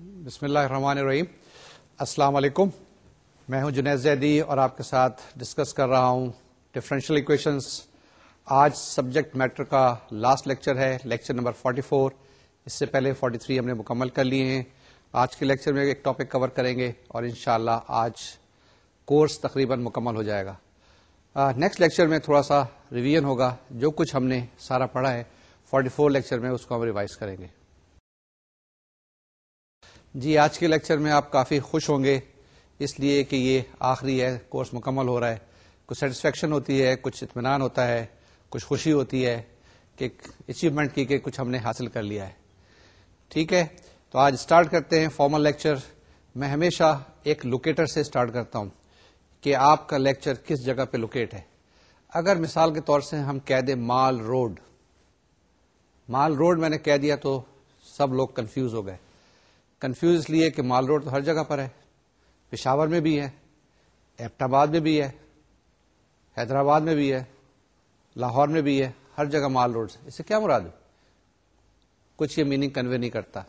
بسم اللہ الرحمن الرحیم۔ السلام علیکم۔ میں ہوں جنید زیدی اور آپ کے ساتھ ڈسکس کر رہا ہوں ڈفرینشیل اکویشنس آج سبجیکٹ میٹر کا لاسٹ لیکچر ہے لیکچر نمبر 44 اس سے پہلے 43 ہم نے مکمل کر لیے ہیں۔ آج کے لیکچر میں ایک ٹاپک کور کریں گے اور انشاءاللہ آج کورس تقریباً مکمل ہو جائے گا۔ نیکسٹ لیکچر میں تھوڑا سا ریویژن ہوگا۔ جو کچھ ہم نے سارا پڑھا ہے 44 لیکچر میں اس کو ہم ریوائز کریں گے۔ جی آج کے لیکچر میں آپ کافی خوش ہوں گے۔ اس لیے کہ یہ آخری ہے، کورس مکمل ہو رہا ہے۔ کچھ سیٹسفیکشن ہوتی ہے، کچھ اطمینان ہوتا ہے، کچھ خوشی ہوتی ہے کہ اچیومنٹ کی کہ کچھ ہم نے حاصل کر لیا ہے۔ ٹھیک ہے؟ تو آج اسٹارٹ کرتے ہیں فارمل لیکچر میں ہمیشہ ایک لوکیٹر سے اسٹارٹ کرتا ہوں کہ آپ کا لیکچر کس جگہ پہ لوکیٹ ہے۔ اگر مثال کے طور سے ہم کہہ دیں مال روڈ۔ مال روڈ میں نے کہہ دیا تو سب لوگ کنفیوز ہو گئے۔ کنفیوز اس لیے کہ مال روڈ تو ہر جگہ پر ہے، پشاور میں بھی ہے ایپٹ آباد میں بھی ہے، حیدرآباد میں بھی ہے، لاہور میں بھی ہے، ہر جگہ مال روڈ اس سے کیا مراد ہے؟ کچھ یہ میننگ کنوے نہیں کرتا۔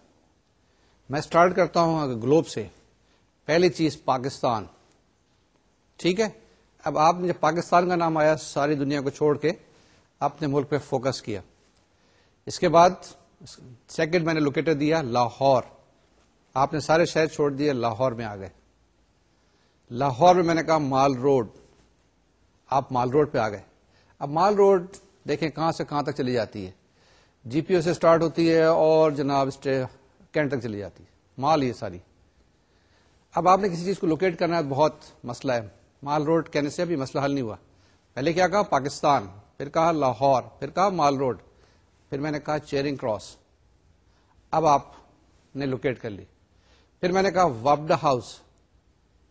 میں اسٹارٹ کرتا ہوں گلوب سے۔ پہلی چیز پاکستان۔ ٹھیک ہے؟ اب آپ نے جب پاکستان کا نام آیا، ساری دنیا کو چھوڑ کے اپنے ملک پہ فوکس کیا۔ اس کے بعد سیکنڈ میں نے لوکیٹر دیا، لاہور۔ آپ نے سارے شہر چھوڑ دیے، لاہور میں آ گئے۔ لاہور میں میں نے کہا، مال روڈ۔ آپ مال روڈ پہ آ گئے۔ اب مال روڈ دیکھیں کہاں سے کہاں تک چلی جاتی ہے۔ جی پی او سے اسٹارٹ ہوتی ہے اور جناب کینٹ تک چلی جاتی ہے۔ مال یہ ساری۔ اب آپ نے کسی چیز کو لوکیٹ کرنا ہے، بہت مسئلہ ہے۔ مال روڈ کہنے سے ابھی مسئلہ حل نہیں ہوا۔ پہلے کیا کہا؟ پاکستان۔ پھر کہا لاہور۔ پھر کہا مال روڈ۔ پھر میں نے کہا چیئرنگ کراس۔ اب آپ نے لوکیٹ کر لی۔ پھر میں نے کہا، وابڈا ہاؤس.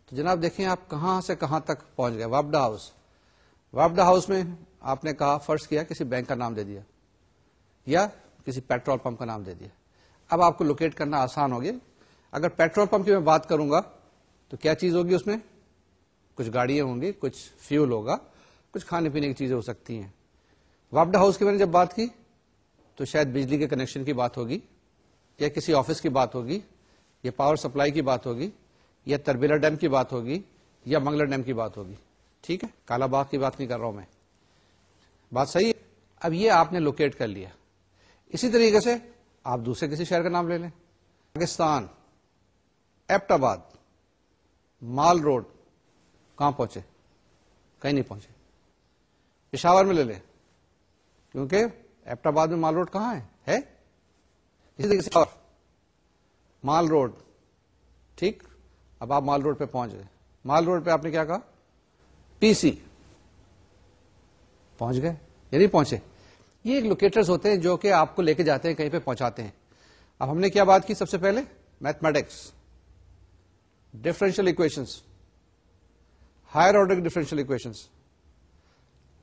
تو جناب دیکھیں آپ کہاں سے کہاں تک پہنچ گئے؟ وابڈا ہاؤس۔ وابڈا ہاؤس میں آپ نے کہا، فرض کیا کسی بینک کا نام دے دیا یا کسی پیٹرول پمپ کا نام دے دیا۔ اب آپ کو لوکیٹ کرنا آسان ہو گیا۔ اگر پیٹرول پمپ کی میں بات کروں گا تو کیا چیز ہوگی اس میں؟ کچھ گاڑیاں ہوں گی، کچھ فیول ہوگا، کچھ کھانے پینے کی چیزیں ہو سکتی ہیں۔ وابڈا ہاؤس کی میں نے جب بات کی تو شاید بجلی کے کنیکشن کی بات ہوگی یا کسی آفس کی بات ہوگی۔ یا پاور سپلائی کی بات ہوگی، یا تربیلا ڈیم کی بات ہوگی، یا منگلر ڈیم کی بات ہوگی۔ ٹھیک ہے؟ کالا باغ کی بات نہیں کر رہا ہوں میں۔ بات صحیح ہے۔ اب یہ آپ نے لوکیٹ کر لیا۔ اسی طریقے سے آپ دوسرے کسی شہر کا نام لے لیں۔ پاکستان ایپٹ آباد مال روڈ، کہاں پہنچے؟ کہیں نہیں پہنچے۔ پشاور میں لے لیں۔ کیونکہ ایپٹ آباد میں مال روڈ کہاں ہے؟ اسی طریقے سے مال روڈ۔ ٹھیک؟ اب آپ مال روڈ پہ پہنچ گئے۔ مال روڈ پہ آپ نے کیا کہا؟ پی سی۔ پہنچ گئے؟ یا نہیں پہنچے۔ یہ ایک لوکیٹرز ہوتے ہیں جو کہ آپ کو لے کے جاتے ہیں، کہیں پہ پہنچاتے ہیں۔ اب ہم نے کیا بات کی سب سے پہلے؟ Mathematics differential equations higher order differential equations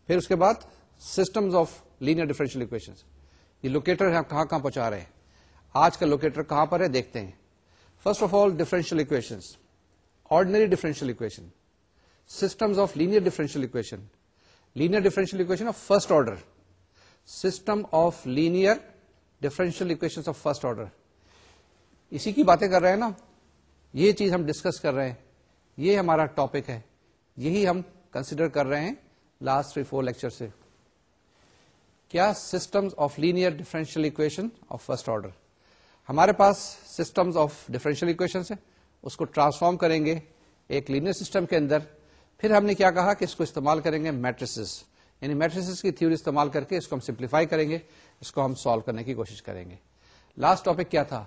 پھر اس کے بعد systems of linear differential equations یہ لوکیٹر کہاں کہاں پہنچا رہے ہیں؟ آج کا لوکیٹر کہاں پر ہے؟ دیکھتے ہیں۔ First of all differential equation ordinary differential equation systems of linear differential equation linear differential equation of first order system of linear differential equation of first order اسی کی باتیں کر رہے ہیں نا۔ یہ چیز ہم ڈسکس کر رہے ہیں۔ یہ ہمارا ٹاپک ہے۔ یہی ہم کنسیڈر کر رہے ہیں لاسٹ تھری فور لیکچر سے۔ کیا systems of linear differential equation of first order ہمارے پاس سسٹمز آف ڈفرینشیل اکویشن ہے اس کو ٹرانسفارم کریں گے ایک لینئر سسٹم کے اندر۔ پھر ہم نے کیا کہا کہ اس کو استعمال کریں گے میٹریسز یعنی میٹریسز کی تھیوری استعمال کر کے اس کو ہم سمپلیفائی کریں گے، اس کو ہم سالو کرنے کی کوشش کریں گے۔ لاسٹ ٹاپک کیا تھا؟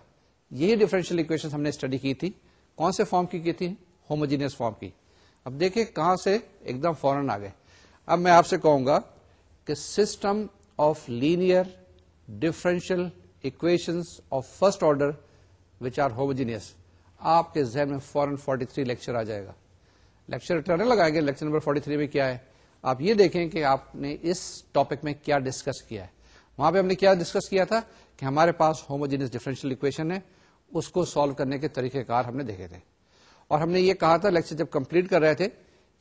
یہی ڈفرینشیل اکویشن ہم نے اسٹڈی کی تھی۔ کون سے فارم کی کی تھی؟ ہوموجینس فارم کی۔ اب دیکھیں کہاں سے ایک دم فورن آ گئے۔ اب میں آپ سے کہوں گا کہ system of linear differential equations of first order which are homogeneous آپ کے ذہن میں فورن فورٹی تھری لیکچر آ جائے گا۔ لیکچر ریٹرن لگائیں گے لیکچر نمبر فورٹی تھری میں کیا ہے؟ آپ یہ دیکھیں کہ آپ نے اس ٹاپک میں کیا ڈسکس کیا ہے۔ وہاں پہ ہم نے کیا ڈسکس کیا تھا؟ کہ ہمارے پاس ہوموجینس ڈیفرنشیل اکویشن ہے، اس کو سالو کرنے کے طریقہ کار ہم نے دیکھے تھے۔ اور ہم نے یہ کہا تھا لیکچر جب کمپلیٹ کر رہے تھے،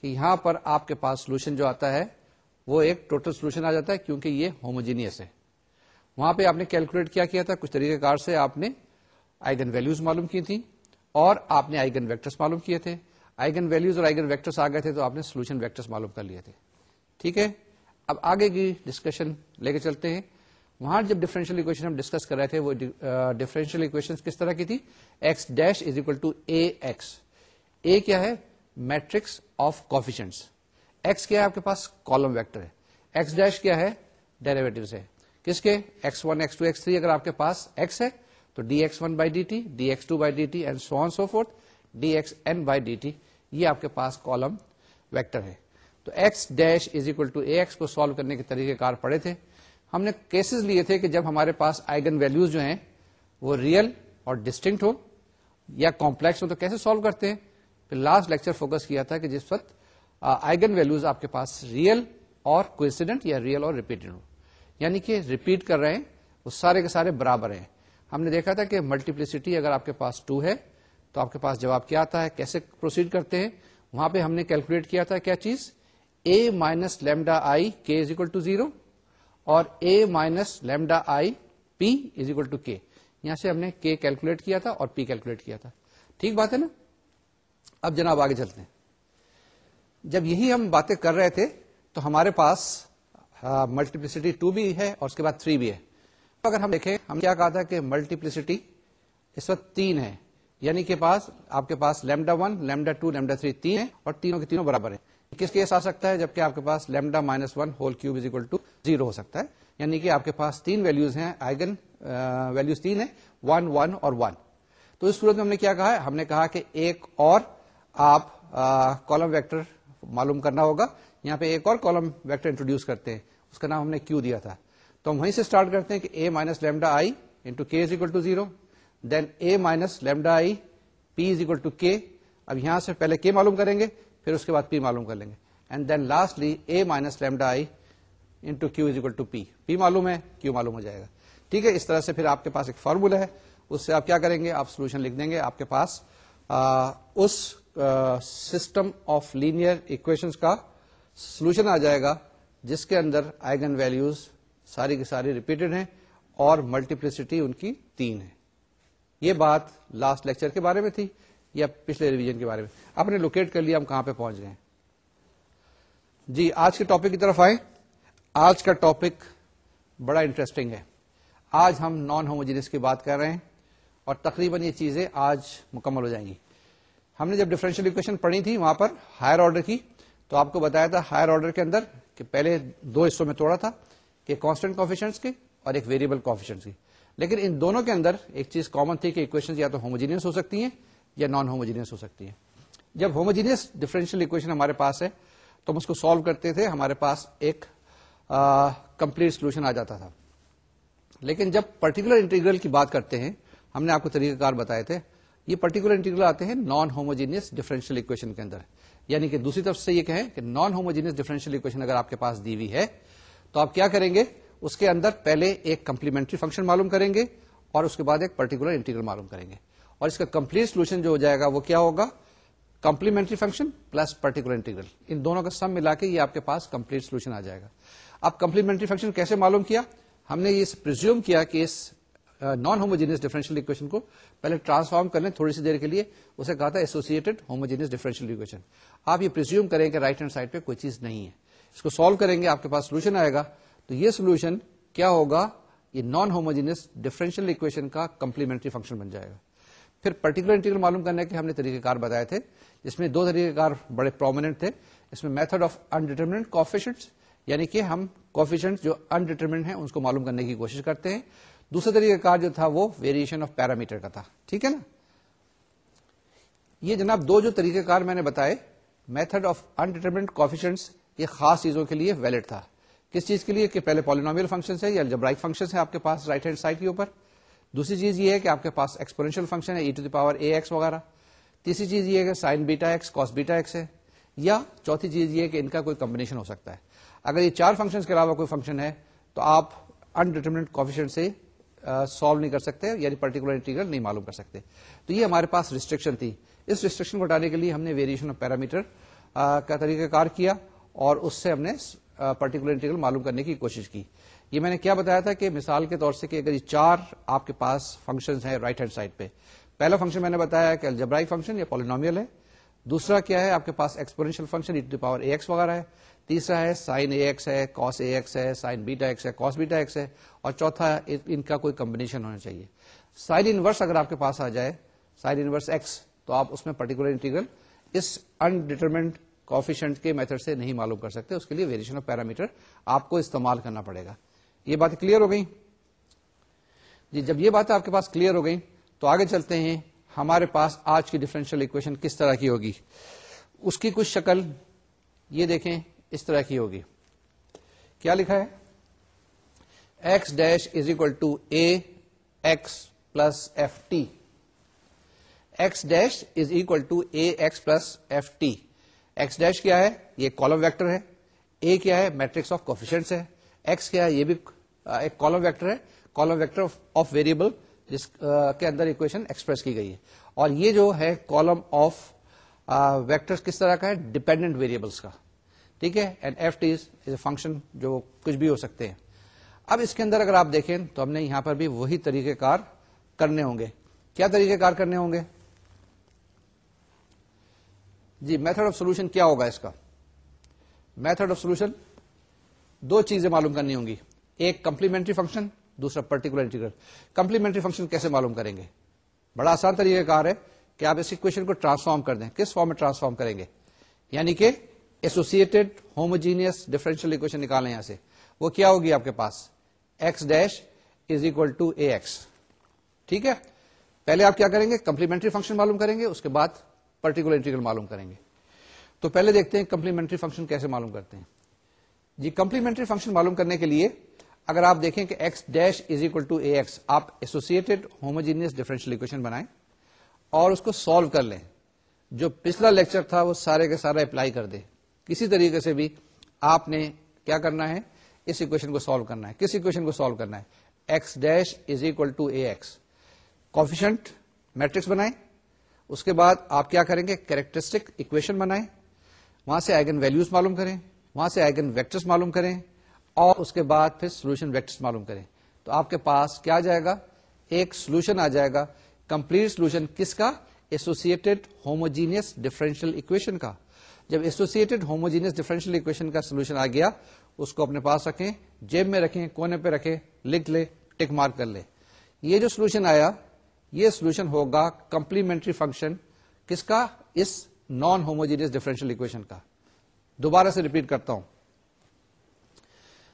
کہ یہاں پر آپ کے پاس سولوشن جو آتا ہے، وہ ایک ٹوٹل سولوشن آ جاتا ہے، کیونکہ یہ ہوموجینئس ہے۔ وہاں پہ آپ نے کیلکولیٹ کیا کیا تھا، کچھ طریقہ کار سے آپ نے آئگن ویلوز معلوم کی تھیں اور آپ نے آئگن ویکٹرس معلوم کیے تھے۔ آئگن ویلوز اور آئگن ویکٹرس آ گئے تھے تو آپ نے سولوشن ویکٹرس معلوم کر لیے تھے۔ ٹھیک ہے؟ اب آگے کی ڈسکشن لے کے چلتے ہیں۔ وہاں جب ڈفرینشیل اکویشن ہم ڈسکس کر رہے تھے، وہ ڈفرینشیل اکویشن کس طرح کی تھی؟ X dash is equal to A x A کیا ہے؟ میٹرکس آف کوفیشنٹس ایکس کیا ہے آپ کے پاس؟ کالم ویکٹر ہے۔ ایکس ڈیش کیا ہے؟ ڈیریویٹو ہے۔ کس کے؟ X one x two x three اگر آپ کے پاس ایکس ہے، تو d x one by d t d x two by d t and so so forth d x n by d t یہ آپ کے پاس کالم ویکٹر ہے۔ تو x dash is equal to A x کو solve کرنے کے طریقے کار پڑے تھے۔ ہم نے کیسز لیے تھے کہ جب ہمارے پاس آئگن ویلوز جو ہیں، وہ ریئل اور ڈسٹنکٹ ہو یا کمپلیکس ہو تو کیسے سالو کرتے ہیں؟ پھر لاسٹ لیکچر فوکس کیا تھا کہ جس وقت آئگن ویلوز آپ کے پاس ریئل اور کوئنسیڈنٹ یا ریئل اور ریپیٹڈ ہو یعنی کہ ریپیٹ کر رہے ہیں، وہ سارے کے سارے برابر ہیں۔ ہم نے دیکھا تھا کہ ملٹیپلسٹی اگر آپ کے پاس ٹو ہے، تو آپ کے پاس جواب کیا آتا ہے؟ کیسے پروسیڈ کرتے ہیں؟ وہاں پہ ہم نے کیلکولیٹ کیا تھا کیا چیز؟ A minus lambda I k is equal to zero اور A minus lambda I p is equal to k یہاں سے ہم نے کے کیلکولیٹ کیا تھا اور پی کیلکولیٹ کیا تھا۔ ٹھیک بات ہے نا؟ اب جناب آگے چلتے ہیں۔ جب یہی ہم باتیں کر رہے تھے، تو ہمارے پاس ہاں، ملٹیپلسٹی ٹو بھی ہے اور اس کے بعد تھری بھی ہے۔ اگر ہم دیکھیں، ہم کیا کہا تھا کہ ملٹیپلسٹی اس وقت تین ہے۔ یعنی کہ پاس، آپ کے پاس lambda one lambda two lambda three تین ہے اور تینوں کے تینوں برابر ہیں۔ کس کیس آ سکتا ہے؟ جبکہ آپ کے پاس lambda minus one whole cube is equal to zero ہو سکتا ہے۔ یعنی کہ آپ کے پاس تین ویلوز ہیں آئگن ویلوز تین ہے ون ون اور ون تو اس صورت میں ہم نے کیا کہا ہے؟ ہم نے کہا کہ ایک اور آپ کالم ویکٹر معلوم کرنا ہوگا۔ یہاں پہ ایک اور کالم ویکٹر انٹروڈیوس کرتے ہیں۔ اس کا نام ہم نے کیو دیا تھا۔ تو ہم وہیں سے اسٹارٹ کرتے ہیں کہ A minus lambda I into k is equal to zero then A minus lambda I p is equal to k اب یہاں سے پہلے کے معلوم کریں گے پھر اس کے بعد پی معلوم کر لیں گے۔ And then lastly A minus lambda I into q is equal to p p معلوم ہے کیو معلوم ہو جائے گا۔ ٹھیک ہے اس طرح سے پھر آپ کے پاس ایک فارمولا ہے۔ اس سے آپ کیا کریں گے؟ آپ سولوشن لکھ دیں گے آپ کے پاس آ, اس سسٹم آف لینئر اکویشن کا سولوشن آ جائے گا، جس کے اندر آئگن ویلوز ساری کی ساری ریپیٹڈ ہیں اور ملٹیپلسٹی ان کی تین ہے یہ بات لاسٹ لیکچر کے بارے میں تھی یا پچھلے ریویژن کے بارے میں؟ آپ نے لوکیٹ کر لیا، ہم کہاں پہ پہنچ گئے جی آج کے ٹاپک کی طرف آئے آج کا ٹاپک بڑا انٹرسٹنگ ہے۔ آج ہم نان ہوموجینس کی بات کر رہے ہیں اور تقریباً یہ چیزیں آج مکمل ہو جائیں گی۔ ہم نے جب ڈفرینشیل اکویشن پڑھی تھی وہاں پر ہائر آرڈر کی تو آپ کو بتایا تھا ہائر آرڈر کے اندر کہ پہلے دو حصوں میں توڑا تھا کہ کانسٹنٹ کافیشنس کی اور ایک ویریبل کافیشنس کی۔ لیکن ان دونوں کے اندر ایک چیز کامن تھی کہ اکویشن یا تو ہوموجینس ہو سکتی ہیں یا نان ہوموجینس ہو سکتی ہیں۔ جب ہوموجینس ڈفرینشیل اکویشن ہمارے پاس ہے تو ہم اس کو سالو کرتے تھے، ہمارے پاس ایک کمپلیٹ سولوشن آ جاتا تھا۔ لیکن جب پرٹیکولر انٹیگرل کی بات کرتے ہیں، ہم نے آپ کو طریقہ کار بتائے تھے، یہ پرٹیکولر انٹیگرل آتے ہیں نان ہوموجینس ڈفرینشیل اکویشن کے اندر۔ یعنی کہ دوسری طرف سے یہ کہیں کہ نان ہوموجینس ڈیفرنشیل اکویشن اگر آپ کے پاس دی ہوئی ہے، تو آپ کیا کریں گے؟ اس کے اندر پہلے ایک کمپلیمنٹری فنکشن معلوم کریں گے اور اس کے بعد ایک پرٹیکولر انٹیگرل معلوم کریں گے۔ اور اس کا کمپلیٹ سولوشن جو ہو جائے گا وہ کیا ہوگا؟ Complementary function plus particular integral ان دونوں کا سم ملا کے یہ آپ کے پاس کمپلیٹ سولوشن آ جائے گا۔ اب کمپلیمنٹری فنکشن کیسے معلوم کیا؟ ہم نے یہ پرزیوم کیا کہ اس نان ہوموجینس ڈیفرنشیل اکویشن کو پہلے ٹرانسفارم کر لیں تھوڑی سی دیر کے لیے، اسے کہا تھا ایسوسیٹڈ ہوموجینس ڈیفرنشیل اکویشن آپ یہ پرزیوم کریں کہ رائٹ ہینڈ سائڈ پہ کوئی چیز نہیں ہے۔ اس کو سالو کریں گے، آپ کے پاس سولوشن آئے گا۔ تو یہ سولوشن کیا ہوگا؟ یہ نان ہوموجینس ڈیفرنشیل اکویشن کا کمپلیمنٹری فنکشن بن جائے گا۔ پھر پرٹیکولر انٹیگرل معلوم کرنے کے ہم نے طریقہ کار بتائے تھے۔ جس میں دو طریقہ کار بڑے پرومیننٹ تھے۔ اس میں میتھڈ آف انڈیٹرمنٹ کوفیشنٹ یعنی کہ ہم کوفیشنٹ جو انڈیٹرمنٹ ہیں اس کو معلوم کرنے کی کوشش کرتے ہیں۔ دوسرا طریقہ کار جو تھا وہ ویریشن آف پیرامیٹر کا تھا۔ ٹھیک ہے نا؟ یہ جناب دو جو طریقہ کار میں نے بتائے میتھڈ آف انڈیٹرمنٹ کوفیشنٹس یہ خاص چیزوں کے لیے ویلڈ تھا۔ کس چیز کے لیے؟ کہ پہلے پالینومیل فنکشن ہے یا جبرائک فنکشن ہے آپ کے پاس رائٹ ہینڈ سائڈ کے اوپر۔ دوسری چیز یہ ہے کہ آپ کے پاس ایکسپورینشیل فنکشن ہے e to the power A x وغیرہ۔ تیسری چیز یہ ہے کہ sine beta x cos beta x ہے۔ یا چوتھی چیز یہ ہے کہ ان کا کوئی کمبنیشن ہو سکتا ہے۔ اگر یہ چار فنکشن کے علاوہ کوئی فنکشن ہے، تو آپ انڈیٹرمنٹ کوفیشن سے سالو نہیں کر سکتے یعنی پرٹیکولر انٹیگرل نہیں معلوم کر سکتے۔ تو یہ ہمارے پاس ریسٹرکشن تھی۔ اس ریسٹرکشن کو ہٹانے کے لیے ہم نے ویریشن آف پیرامیٹر کا طریقہ کار کیا اور اس سے ہم نے پرٹیکولر انٹیگرل معلوم کرنے کی کوشش کی۔ یہ میں نے کیا بتایا تھا کہ مثال کے طور سے کہ اگر یہ چار آپ کے پاس فنکشن ہیں رائٹ ہینڈ سائڈ پہ، پہلا فنکشن میں نے بتایا کہ الجبرائی فنکشن یا پالینومیل ہے۔ دوسرا کیا ہے، آپ کے پاس exponential function e to power A x وغیرہ ہے۔ تیسرا ہے سائن اے ایکس ہے کاس اے ایکس ہے سائن بیٹا ایکس ہے کاس بیٹا ایکس ہے، اور چوتھا ان کا کوئی کمبنیشن ہونا چاہیے۔ سائن انورس اگر آپ کے پاس آ جائے سائن انورس ایکس تو آپ اس میں پرٹیکولر انٹیگرل اس انڈیٹرمنٹ کوفیشنٹ کے میتھڈ سے نہیں معلوم کر سکتے، اس کے لیے ویریشن آف پیرامیٹر آپ کو استعمال کرنا پڑے گا۔ یہ بات کلیئر ہو گئی؟ جی جب یہ بات آپ کے پاس کلیئر ہو گئی تو آگے چلتے ہیں۔ ہمارے پاس آج کی ڈفرینشیل اکویشن کس طرح کی ہوگی؟ اس کی کچھ شکل، یہ دیکھیں۔ اس طرح کی ہوگی۔ کیا لکھا ہے؟ X dash is equal to A x plus f t x dash is equal to A x plus f t x dash کیا ہے؟ یہ کالم ویکٹر ہے۔ اے کیا ہے؟ میٹرکس آف کوفیشنس ہے۔ ایکس کیا ہے؟ یہ بھی ایک کالم ویکٹر ہے۔ کالم ویکٹر آف ویریبل جس کے اندر اکویشن ایکسپریس کی گئی ہے۔ اور یہ جو ہے کالم آف ویکٹر کس طرح کا ہے؟ ڈپینڈنٹ ویریبلس کا۔ ٹھیک ہے؟ And f t is a function جو کچھ بھی ہو سکتے ہیں۔ اب اس کے اندر اگر آپ دیکھیں تو ہم نے یہاں پر بھی وہی طریقہ کار کرنے ہوں گے۔ کیا طریقہ کار کرنے ہوں گے؟ جی میتھڈ آف سولوشن کیا ہوگا اس کا؟ میتھڈ آف سولوشن دو چیزیں معلوم کرنی ہوں گی۔ ایک کمپلیمنٹری فنکشن دوسرا پرٹیکولر انٹیگرل کمپلیمنٹری فنکشن کیسے معلوم کریں گے؟ بڑا آسان طریقہ کار ہے کہ آپ اس اکویشن کو ٹرانسفارم کر دیں۔ کس فارم میں ٹرانسفارم کریں گے؟ یعنی کہ ایسوسیٹڈ ہوموجینئس ڈیفرنشیل اکویشن نکالیں یہاں سے۔ وہ کیا ہوگی آپ کے پاس؟ X dash is equal to A x ٹھیک ہے؟ پہلے آپ کیا کریں گے؟ کمپلیمنٹری فنکشن معلوم کریں گے، اس کے بعد پرٹیکولر انٹیگرل معلوم کریں گے۔ تو پہلے دیکھتے ہیں کمپلیمنٹری فنکشن کیسے معلوم کرتے ہیں۔ جی کمپلیمنٹری فنکشن معلوم کرنے کے لیے اگر آپ دیکھیں کہ x dash is equal to A x آپ ایسوسیٹڈ ہوموجینئس ڈیفرنشیل اکویشن بنائیں اور اس کو سالو کر لیں۔ جو پچھلا لیکچر تھا وہ سارے کے سارا اپلائی کر دے کسی طریقے سے بھی آپ نے کیا کرنا ہے؟ اس اکویشن کو سالو کرنا ہے۔ کس اکویشن کو سالو کرنا ہے؟ X dash is equal to A x coefficient matrix بنائیں۔ اس کے بعد آپ کیا کریں گے؟ کیریکٹرسٹک اکویشن بنائیں۔ وہاں سے آئگن ویلوز معلوم کریں۔ وہاں سے آئگن ویکٹرس معلوم کریں۔ اور اس کے بعد پھر سولوشن ویکٹرس معلوم کریں۔ تو آپ کے پاس کیا جائے گا؟ ایک سولوشن آ جائے گا۔ کمپلیٹ سولوشن کس کا؟ ایسوسیٹڈ ہوموجینئس ڈفرینشیل اکویشن کا۔ جب ایسوسیٹڈ ہوموجینئس ڈفرینشیل اکویشن کا سولوشن آ گیا، اس کو اپنے پاس رکھیں، جیب میں رکھیں، کونے پہ رکھیں، لکھ لے، ٹک مارک کر لے۔ یہ جو سولوشن آیا، یہ سولوشن ہوگا کمپلیمنٹری فنکشن کس کا؟ اس نان ہوموجینئس ڈفرینشیل اکویشن کا۔ دوبارہ سے ریپیٹ کرتا ہوں۔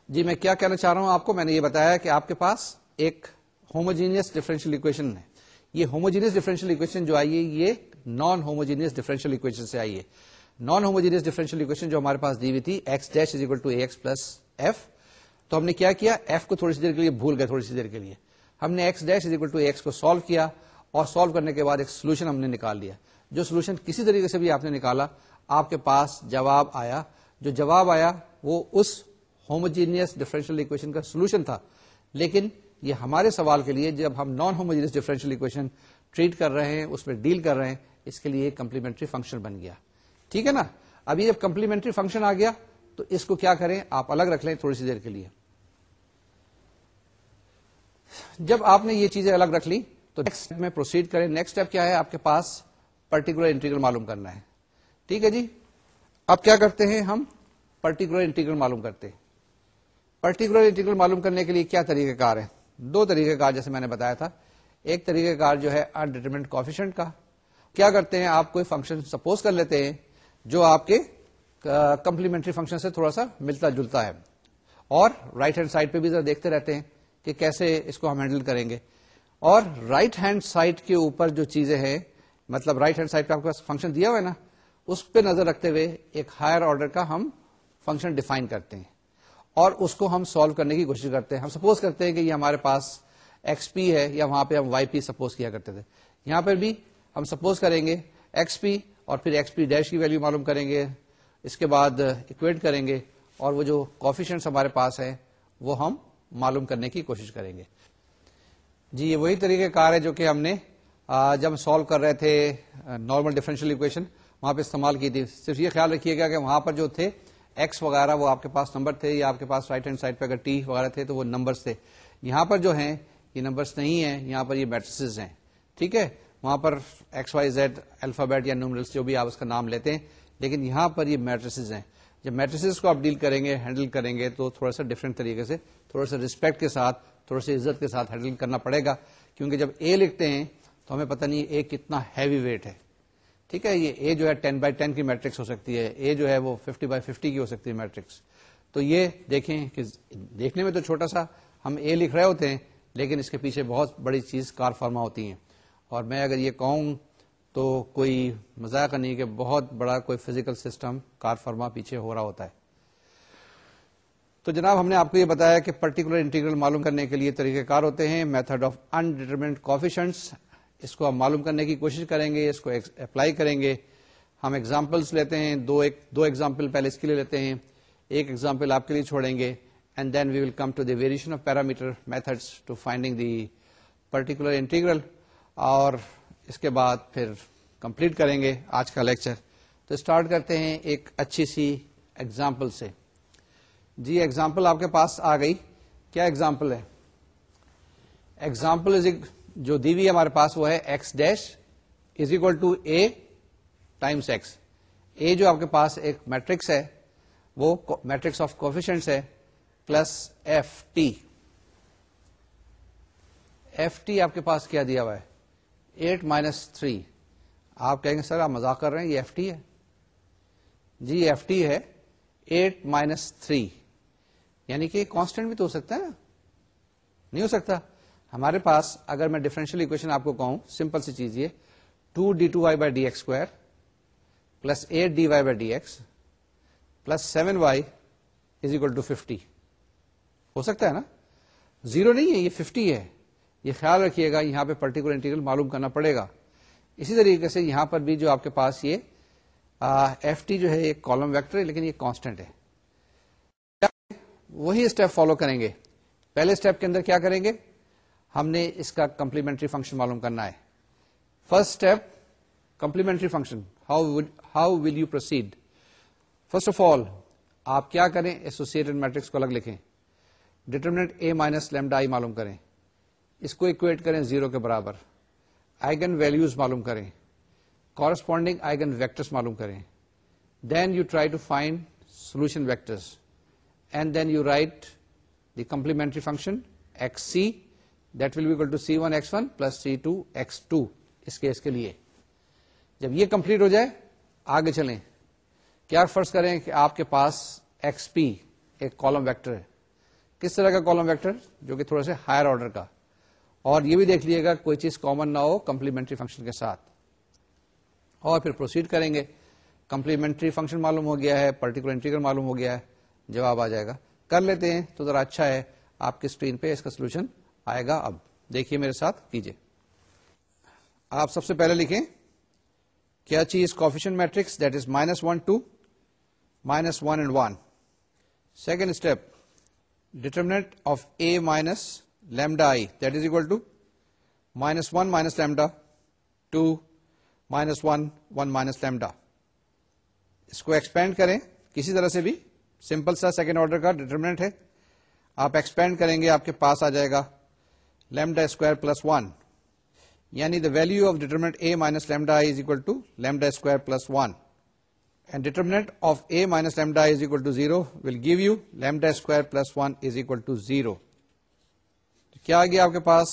جی میں کیا کہنا چاہ رہا ہوں آپ کو؟ میں نے یہ بتایا کہ آپ کے پاس ایک ہوموجینئس ڈفرینشیل اکویشن ہے۔ یہ ہوموجینئس ڈفرینشیل اکویشن جو آئی ہے، یہ نان ہوموجینئس ڈفرینشیل اکویشن سے آئی ہے۔ نان ہوموجینئس ڈفرینشیل اکویشن جو ہمارے پاس دی ہوئی تھی x dash is equal to x plus f تو ہم نے کیا کیا? ایف کو تھوڑی سی دیر کے لیے بھول گئے، تھوڑی سی دیر کے لیے. ہم نے X dash is equal to X کو سالو کیا اور سالو کرنے کے بعد ایک سولوشن ہم نے نکال لیا. جو سولوشن کسی طریقے سے بھی آپ نے نکالا، آپ کے پاس جواب آیا. جو جواب آیا وہ اس ہوموجینئس ڈفرینشیل اکویشن کا سولوشن تھا. لیکن یہ ہمارے سوال کے لیے جب ہم non homogeneous differential equation treat کر رہے ہیں، اس میں ڈیل کر رہے ہیں، اس کے لیے کمپلیمنٹری فنکشن بن گیا. ٹھیک ہے نا؟ ابھی جب کمپلیمنٹری فنکشن آ گیا، تو اس کو کیا کریں؟ آپ الگ رکھ لیں تھوڑی سی دیر کے لیے۔ جب آپ نے یہ چیزیں الگ رکھ لی تو نیکسٹ میں پروسیڈ کریں۔ نیکسٹ اسٹیپ کیا ہے؟ آپ کے پاس پرٹیکولر انٹیگرل معلوم کرنا ہے۔ ٹھیک ہے جی؟ اب کیا کرتے ہیں ہم؟ پرٹیکولر انٹیگرل معلوم کرتے ہیں۔ پرٹیکولر انٹیگرل معلوم کرنے کے لیے کیا طریقہ کار ہے دو طریقہ کار جیسے میں نے بتایا تھا۔ ایک طریقہ کار جو ہے انڈیٹرمنٹ کوفیشنٹ کا۔ کیا کرتے ہیں؟ آپ کوئی فنکشن سپوز کر لیتے ہیں۔ جو آپ کے کمپلیمنٹری فنکشن سے تھوڑا سا ملتا جلتا ہے۔ اور رائٹ ہینڈ سائڈ پہ بھی ذرا دیکھتے رہتے ہیں کہ کیسے اس کو ہم ہینڈل کریں گے۔ اور رائٹ ہینڈ سائڈ کے اوپر جو چیزیں ہیں مطلب رائٹ ہینڈ سائڈ پہ آپ کے پاس فنکشن دیا ہوا ہے نا، اس پہ نظر رکھتے ہوئے ایک ہائر آرڈر کا ہم فنکشن ڈیفائن کرتے ہیں۔ اور اس کو ہم سالو کرنے کی کوشش کرتے ہیں۔ ہم سپوز کرتے ہیں کہ یہ ہمارے پاس ایکس پی ہے یا وہاں پہ ہم وائی پی سپوز کیا کرتے تھے۔ یہاں پر بھی ہم سپوز کریں گے ایکس پی اور پھر ایکس پی ڈیش کی ویلو معلوم کریں گے، اس کے بعد اکویٹ کریں گے اور وہ جو کوفیشنٹس ہمارے پاس ہیں، وہ ہم معلوم کرنے کی کوشش کریں گے۔ جی یہ وہی طریقہ کار ہے جو کہ ہم نے جب سالو کر رہے تھے نارمل ڈیفرنشیل اکویشن وہاں پہ استعمال کی تھی۔ صرف یہ خیال رکھیے گا کہ وہاں پر جو تھے ایکس وغیرہ، وہ آپ کے پاس نمبر تھے یا آپ کے پاس رائٹ ہینڈ سائڈ پہ اگر ٹی وغیرہ تھے تو وہ نمبرس تھے۔ یہاں پر جو ہیں، یہ نمبرس نہیں ہیں، یہاں پر یہ میٹریسز ہیں۔ ٹھیک ہے؟ وہاں پر ایکس وائی زیڈ الفابیٹ یا نومرلس جو بھی آپ اس کا نام لیتے ہیں، لیکن یہاں پر یہ میٹریسز ہیں۔ جب میٹریسز کو آپ ڈیل کریں گے، ہینڈل کریں گے، تو تھوڑا سا ڈفرینٹ طریقے سے، تھوڑا سا ریسپیکٹ کے ساتھ، تھوڑا سا عزت کے ساتھ ہینڈل کرنا پڑے گا۔ کیونکہ جب اے لکھتے ہیں، تو ہمیں پتہ نہیں اے کتنا ہیوی ویٹ ہے۔ ٹھیک ہے، یہ اے جو ہے ٹین بائی ٹین کی میٹرکس ہو سکتی ہے۔ اے جو ہے وہ ففٹی بائی ففٹی کی ہو سکتی ہے میٹرکس تو یہ دیکھیں کہ دیکھنے میں تو چھوٹا سا ہم اے لکھ رہے ہوتے ہیں، لیکن اس کے پیچھے بہت بڑی چیز کار فرما ہوتی ہیں۔ اور میں اگر یہ کہوں تو کوئی مذاق نہیں کہ بہت بڑا کوئی فزیکل سسٹم کار فرما پیچھے ہو رہا ہوتا ہے۔ تو جناب ہم نے آپ کو یہ بتایا کہ پرٹیکولر انٹیگرل معلوم کرنے کے لیے طریقہ کار ہوتے ہیں میتھڈ آف انڈیٹرمنٹ کوفیشنس اس کو ہم معلوم کرنے کی کوشش کریں گے، اس کو اپلائی کریں گے۔ ہم ایگزامپلس لیتے ہیں، دو ایک دو ایگزامپل پہلے اس کے لیے لیتے ہیں۔ ایک ایگزامپل آپ کے لیے چھوڑیں گے and then we will come to the variation of parameter methods to finding the particular integral اور اس کے بعد پھر کمپلیٹ کریں گے آج کا لیکچر تو اسٹارٹ کرتے ہیں ایک اچھی سی ایگزامپل سے. جی ایگزامپل آپ کے پاس آ گئی. کیا ایگزامپل ہے؟ ایگزامپل از جو دی ہوئی ہمارے پاس وہ ہے X dash is equal to A times X A جو آپ کے پاس ایک میٹرکس ہے، وہ میٹرکس آف کوفیشنٹس ہے plus F T F T آپ کے پاس کیا دیا ہوا ہے؟ Eight minus three. آپ کہیں گے، سر، آپ مزاق کر رہے ہیں، یہ ایف ٹی ہے۔ جی ایف ٹی ہے۔ Eight minus three. یعنی کہ کانسٹنٹ بھی تو ہو سکتا ہے۔ نا نہیں ہو سکتا۔ ہمارے پاس، اگر میں ڈیفرنشیل اکویشن آپ کو کہوں سمپل سی چیز یہ two D two Y by D X square plus eight D Y by D X plus seven Y is equal to fifty ہو سکتا ہے نا؟ زیرو نہیں ہے، یہ ففٹی ہے۔ یہ خیال رکھیے گا، یہاں پہ پرٹیکولر انٹیگرل معلوم کرنا پڑے گا۔ اسی طریقے سے یہاں پر بھی جو آپ کے پاس یہ ایف ٹی جو ہے، ایک کالم ویکٹر ہے، لیکن یہ کانسٹنٹ ہے۔ وہی اسٹیپ فالو کریں گے۔ پہلے اسٹیپ کے اندر کیا کریں گے؟ ہم نے اس کا کمپلیمنٹری فنکشن معلوم کرنا ہے۔ First step complementary function how how will you proceed first of all آپ کیا کریں؟ ایسوسیڈ میٹرکس کو الگ لکھیں۔ Determinant A minus lambda I معلوم کریں۔ اس کو اکویٹ کریں زیرو کے برابر. آئگن ویلوز معلوم کریں. کورسپونڈنگ آئگن ویکٹرس معلوم کریں. Then you try to find solution vectors and then you write the complementary function X C that will be equal to C one X one plus C two X two us case کے لیے. جب یہ complete ہو جائے، آگے چلیں. کیا فرض کریں کہ آپ کے پاس ایکس پی ایک کالم ویکٹر ہے؟ کس طرح کا کالم ویکٹر جو کہ تھوڑا سا ہائر آرڈر کا. اور یہ بھی دیکھ لیے گا کوئی چیز کامن نہ ہو کمپلیمنٹری فنکشن کے ساتھ۔ اور پھر پروسیڈ کریں گے۔ کمپلیمنٹری فنکشن معلوم ہو گیا ہے پرٹیکولر انٹیگر معلوم ہو گیا ہے، جواب آ جائے گا۔ کر لیتے ہیں تو ذرا اچھا ہے، آپ کی اسکرین پہ اس کا سولوشن آئے گا اب۔ دیکھیے میرے ساتھ، کیجیے۔ آپ سب سے پہلے لکھیں، کیا چیز coefficient matrix that is minus one two minus one and one second step determinant of A minus lambda I that is equal to minus one minus lambda two minus one one minus lambda اس کو expand کریں کسی طرح سے بھی simple سا second order کا determinant ہے آپ ایکسپینڈ کریں گے آپ کے پاس آ جائے گا لیمڈا اسکوائر پلس ون یعنی the value of determinant A minus lambda is equal to lambda square plus one and determinant of A minus lambda is equal to zero will give you lambda square plus one is equal to zero کیا آ گیا آپ کے پاس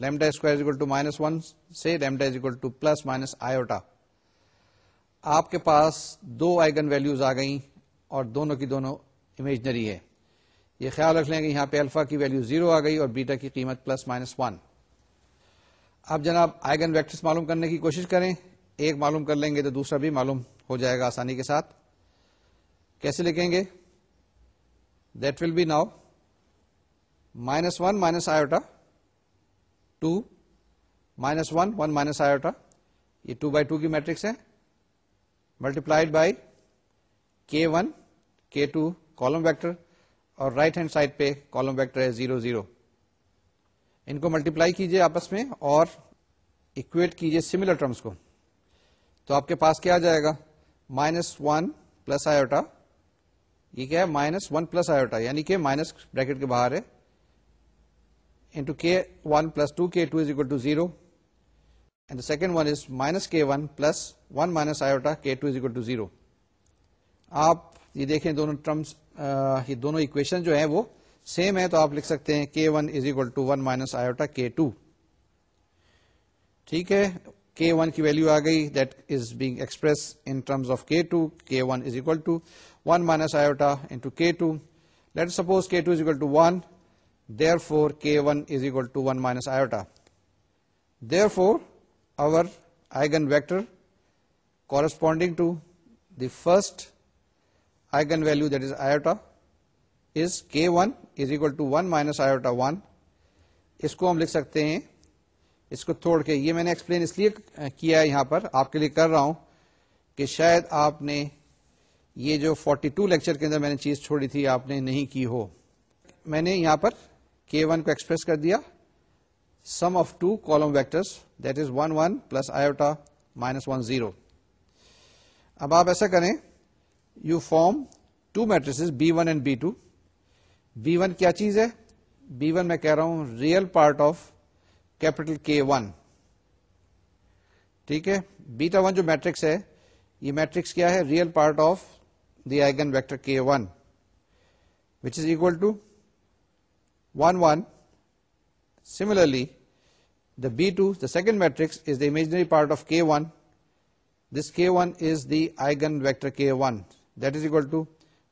lambda square equal to minus one سے lambda is equal to plus minus iota? آپ کے پاس دو آئگن ویلوز آ گئیں اور دونوں کی دونوں امیجنری ہے۔ یہ خیال رکھ لیں کہ یہاں پہ الفا کی ویلو زیرو آ گئی اور بیٹا کی قیمت پلس مائنس ون اب جناب آئگن ویکٹرس معلوم کرنے کی کوشش کریں۔ ایک معلوم کر لیں گے تو دوسرا بھی معلوم ہو جائے گا آسانی کے ساتھ۔ کیسے لکھیں گے؟ That will be now minus one minus iota two minus one one minus iota یہ ٹو بائی ٹو کی میٹرکس ہے. Multiplied by K one K two column vector اور رائٹ ہینڈ سائڈ پہ کالم ویکٹر ہے zero zero ان کو multiply کیجیے آپس میں اور اکویٹ کیجیے سملر ٹرمز کو. تو آپ کے پاس کیا آ جائے گا؟ مائنس ون پلس آئیوٹا یہ کیا ہے؟ مائنس ون پلس آئیوٹا یعنی کہ مائنس بریکٹ کے باہر ہے. Into K one plus two K two is equal to zero and the second one is minus K one plus one minus iota K two is equal to zero آپ یہ دیکھیں دونوں terms یہ دونوں equation جو ہیں وہ same ہے تو آپ لکھ سکتے ہیں K one is equal to one minus iota K two ٹھیک ہے کے ون کی ویلو آ گئی that is being express in terms of K two K one is equal to one minus iota into K two let suppose K two is equal to one therefore K one is equal to one minus iota therefore our eigenvector corresponding to the first eigenvalue that is iota is k1 is equal to 1 minus iota 1 اس کو ہم لکھ سکتے ہیں اس کو توڑ کے یہ میں نے ایکسپلین اس لیے کیا ہے یہاں پر آپ کے لیے کر رہا ہوں کہ شاید آپ نے یہ جو 42 لیکچر کے اندر میں نے چیز چھوڑی تھی آپ نے نہیں کی ہو میں نے یہاں پر کے ون کو ایکسپریس کر دیا sum of two column vectors that is one one plus iota minus one zero اب آپ ایسا کریں you form two matrices B one and B two B one کیا چیز ہے بی ون میں کہہ رہا ہوں real part of capital K one ٹھیک ہے بیٹا ون جو میٹرکس ہے یہ میٹرکس کیا ہے real part of the eigenvector K one which is equal to one one Similarly, the B2, the second matrix, is the imaginary part of K1. This K1 is the eigenvector K1. That is equal to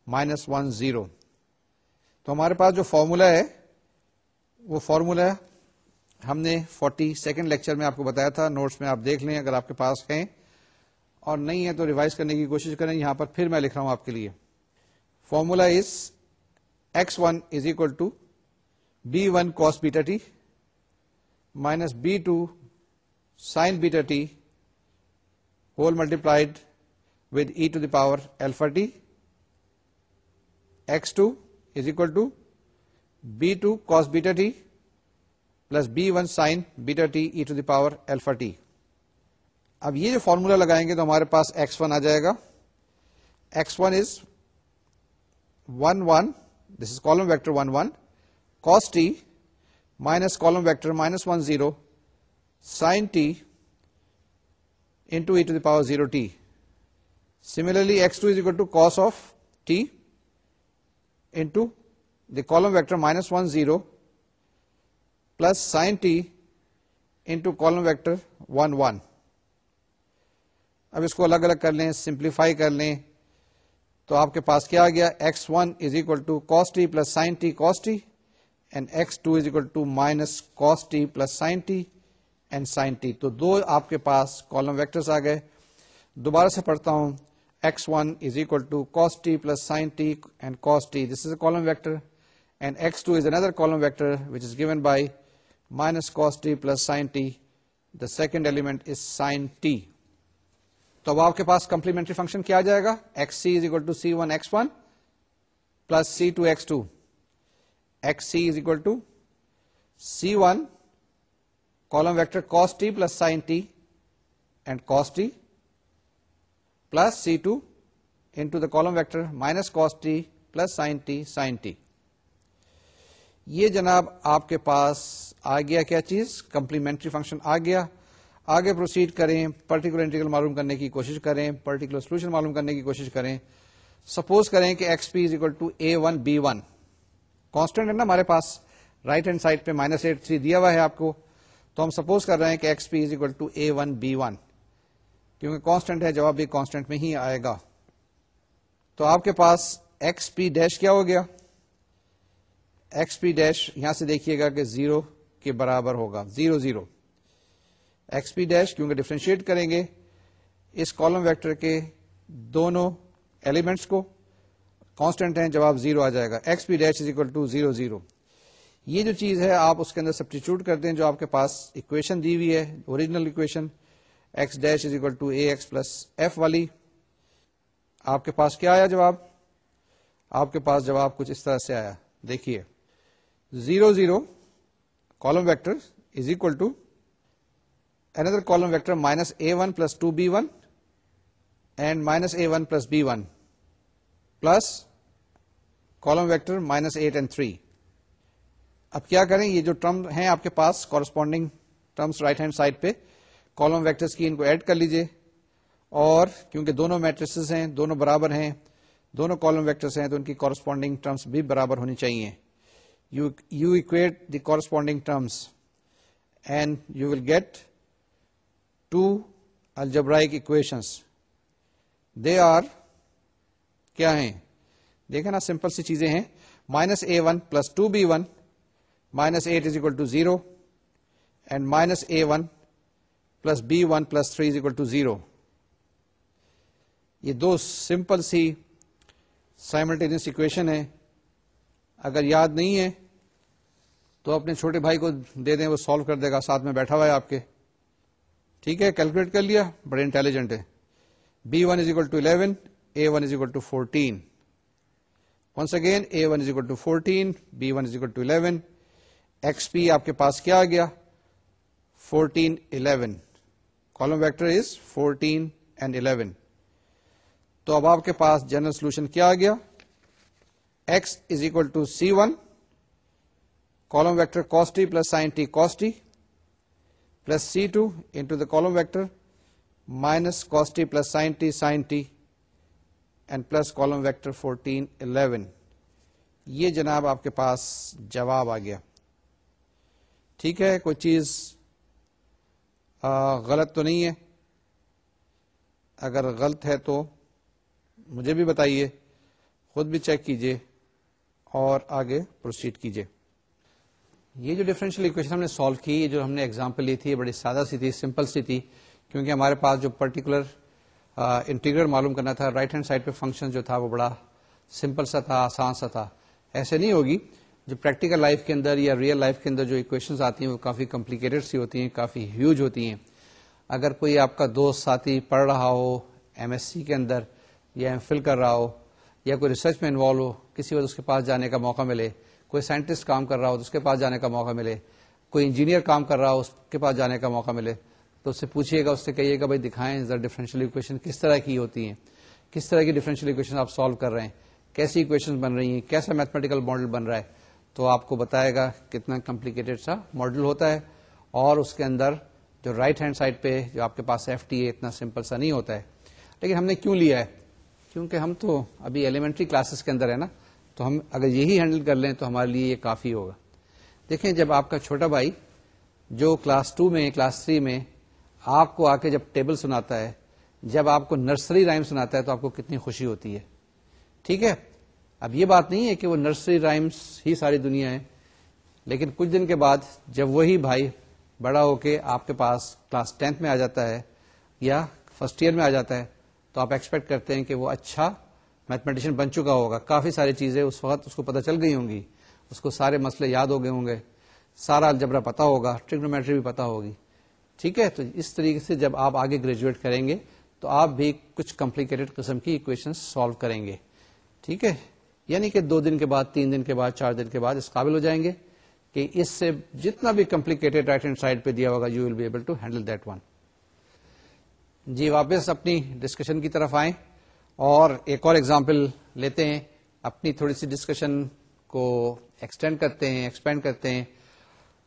minus 1, 0. تو ہمارے پاس جو formula ہے وہ formula ہم نے forty second lecture میں آپ کو بتایا تھا نوٹس میں آپ دیکھ لیں اگر آپ کے پاس ہیں اور نہیں ہے تو ریوائز کرنے کی کوشش کریں یہاں پر پھر میں لکھ رہا ہوں آپ کے لیے formula is X one is equal to B one cos beta T minus B two sine beta T whole multiplied with E to the power alpha T X two is equal to B two cos beta T plus B one sine beta T E to the power alpha T اب یہ جو formula لگائیں گے تو ہمارے پاس x one آ جائے گا. X one is one one this is column vector one one cos T minus column vector minus 1 0 sin t into e to the power 0 t. Similarly, x2 is equal to cos of t into the column vector minus 1 0 plus sin t into column vector 1 1. اب اس کو الگ الگ کر لیں simplify کر لیں تو آپ کے پاس کیا آ گیا X one is equal to cos T plus sine T cos T and X two is equal to minus cos T plus sine T and sine T تو دو آپ کے پاس کالم ویکٹرس آ گئے. دوبارہ سے پڑھتا ہوں. X one is equal to cos T plus sine T and cos T this is a column vector and X two is another column vector which is given by minus cos T plus sine T the second element is sine T تو اب آپ کے پاس complementary function کیا جائے گا؟ X C is equal to C one X one plus C two X two X C is equal to C one column vector cos T plus sine T and cos T plus C two into the column vector minus cos T plus sine T sine T یہ جناب آپ کے پاس آ گیا کیا چیز؟ Complementary function آ گیا۔ آگے پروسیڈ کریں پرٹیکولر انٹیگرل معلوم کرنے کی کوشش کریں پرٹیکولر سولوشن معلوم کرنے کی کوشش کریں۔ سپوز کریں کہ X P is equal to A one B one constant ہے نا ہمارے پاس. رائٹ ہینڈ سائڈ پہ مائنس ایٹ تھری دیا ہوا ہے آپ کو. تو ہم سپوز کر رہے ہیں کہ X P is equal to A one B one کیونکہ کانسٹنٹ ہے، جواب بھی کانسٹنٹ میں ہی آئے گا. تو آپ کے پاس ایکس پی ڈیش کیا ہو گیا؟ ایکس پی ڈیش یہاں سے دیکھیے گا کہ زیرو کے برابر ہوگا. Zero zero X P dash کیونکہ ڈفرینشیٹ کریں گے، اس کالم ویکٹر کے دونوں ایلیمنٹس کو کانسٹنٹ ہیں، جواب زیرو آ جائے گا۔ X P dash is equal to zero zero یہ جو چیز ہے، آپ اس کے اندر سبسٹیچیوٹ کرتے ہیں جو آپ کے پاس اکویشن دی ہوئی ہے original equation X dash is equal to A X plus F والی۔ آپ کے پاس کیا آیا جواب؟ آپ کے پاس جواب کچھ اس طرح سے آیا۔ دیکھیے۔ Zero zero column vector is equal to another column vector minus A one plus two B one and minus A one plus B one plus column vector minus eight and three اب کیا کریں؟ یہ جو term ہیں آپ کے پاس corresponding terms right hand side پہ column vectors کی ان کو ایڈ کر لیجیے۔ اور کیونکہ دونوں میٹریسز ہیں، دونوں برابر ہیں، دونوں کالم ویکٹرس ہیں، تو ان کی کورسپونڈنگ ٹرمس بھی برابر ہونی چاہیے۔ You equate the corresponding terms and you will get two algebraic equations they are کیا ہیں؟ دیکھیں نا، سمپل سی چیزیں ہیں۔ Minus A one plus two B one minus eight is equal to zero and minus A one plus B one plus three is equal to zero یہ دو simple سی سائملٹینس اکویشن ہے اگر یاد نہیں ہے تو اپنے چھوٹے بھائی کو دے دیں، وہ سالو کر دے گا۔ ساتھ میں بیٹھا ہوا ہے آپ کے۔ ٹھیک ہے کیلکولیٹ کر لیا۔ بڑے انٹیلیجنٹ ہے B one is equal to eleven A one is equal to fourteen once again A one is equal to fourteen B one is equal to eleven X P آپ کے پاس کیا آ گیا fourteen eleven column vector is fourteen and eleven تو اب آپ کے پاس جنرل سولوشن کیا آ گیا X is equal to C one column vector cos T plus sine T cos T plus C two into the column vector minus cos T plus sine T sine T and plus column vector fourteen eleven یہ جناب آپ کے پاس جواب آ گیا۔ ٹھیک ہے، کوئی چیز غلط تو نہیں ہے۔ اگر غلط ہے تو مجھے بھی بتائیے، خود بھی چیک کیجیے اور آگے پروسیڈ کیجیے یہ جو ڈفرینشیل اکویشن ہم نے سالو کی جو ہم نے اگزامپل لی تھی بڑی سادہ سی تھی سمپل سی تھی، کیونکہ ہمارے پاس جو پرٹیکولر انٹیگر معلوم کرنا تھا رائٹ ہینڈ سائڈ پہ فنکشن جو تھا وہ بڑا سمپل سا تھا، آسان سا تھا۔ ایسے نہیں ہوگی۔ جو پریکٹیکل لائف کے اندر یا ریئل لائف کے اندر جو اکویشنز آتی ہیں وہ کافی کمپلیکیٹڈ سی ہوتی ہیں، کافی ہیوج ہوتی ہیں۔ اگر کوئی آپ کا دوست، ساتھی پڑھ رہا ہو ایم ایس سی کے اندر یا ایم فل کر رہا ہو یا کوئی ریسرچ میں انوالو ہو، کسی وقت اس کے پاس جانے کا موقع ملے، کوئی سائنٹسٹ کام کر رہا ہو تو اس کے پاس جانے کا موقع ملے، کوئی انجینئر کام کر رہا ہو، اس کے پاس جانے کا موقع ملے۔ تو اس سے پوچھیے گا، اس سے کہیے گا، بھائی دکھائیں ڈفرینشیل اکویشن کس طرح کی ہوتی ہیں؟ کس طرح کی ڈفرینشیل اکویشن آپ سالو کر رہے ہیں؟ کیسی اکویشن بن رہی ہیں؟ کیسا میتھمیٹیکل ماڈل بن رہا ہے؟ تو آپ کو بتائے گا کتنا کمپلیکیٹڈ سا ماڈل ہوتا ہے اور اس کے اندر جو رائٹ ہینڈ سائڈ پہ جو آپ کے پاس ایف ٹی ہے اتنا سمپل سا نہیں ہوتا ہے۔ لیکن ہم نے کیوں لیا ہے؟ کیونکہ ہم تو ابھی ایلیمنٹری کلاسز کے اندر ہے نا، تو ہم اگر یہی ہینڈل کر لیں تو ہمارے لیے یہ کافی ہوگا۔ دیکھیں جب آپ کا چھوٹا بھائی جو کلاس ٹو میں کلاس تھری میں آپ کو آ کے جب ٹیبل سناتا ہے، جب آپ کو نرسری رائم سناتا ہے تو آپ کو کتنی خوشی ہوتی ہے۔ ٹھیک ہے؟ اب یہ بات نہیں ہے کہ وہ نرسری رائمس ہی ساری دنیا ہے لیکن کچھ دن کے بعد جب وہی بھائی بڑا ہو کے آپ کے پاس کلاس ٹینتھ میں آ جاتا ہے یا فرسٹ ایئر میں آ جاتا ہے، تو آپ ایکسپیکٹ کرتے ہیں کہ وہ اچھا میتھمیٹیشین بن چکا ہوگا۔ کافی ساری چیزیں اس وقت اس کو پتہ چل گئی ہوں گی۔ اس کو سارے مسئلے یاد ہو گئے ہوں گے۔ سارا الجبرا پتا ہوگا، ٹریگنومیٹری بھی پتا ہوگی۔ ٹھیک ہے؟ تو اس طریقے سے جب آپ آگے گریجویٹ کریں گے، تو آپ بھی کچھ کمپلیکیٹڈ قسم کی اکویشن سالو کریں گے۔ ٹھیک ہے؟ یعنی کہ دو دن کے بعد، تین دن کے بعد، چار دن کے بعد اس قابل ہو جائیں گے کہ اس سے جتنا بھی کمپلیکیٹڈ رائٹ ہینڈ سائڈ پہ دیا ہوگا you will be able to handle that one جی واپس اپنی ڈسکشن کی طرف آئیں اور ایک اور ایگزامپل لیتے ہیں۔ اپنی تھوڑی سی ڈسکشن کو ایکسٹینڈ کرتے ہیں ایکسپینڈ کرتے ہیں۔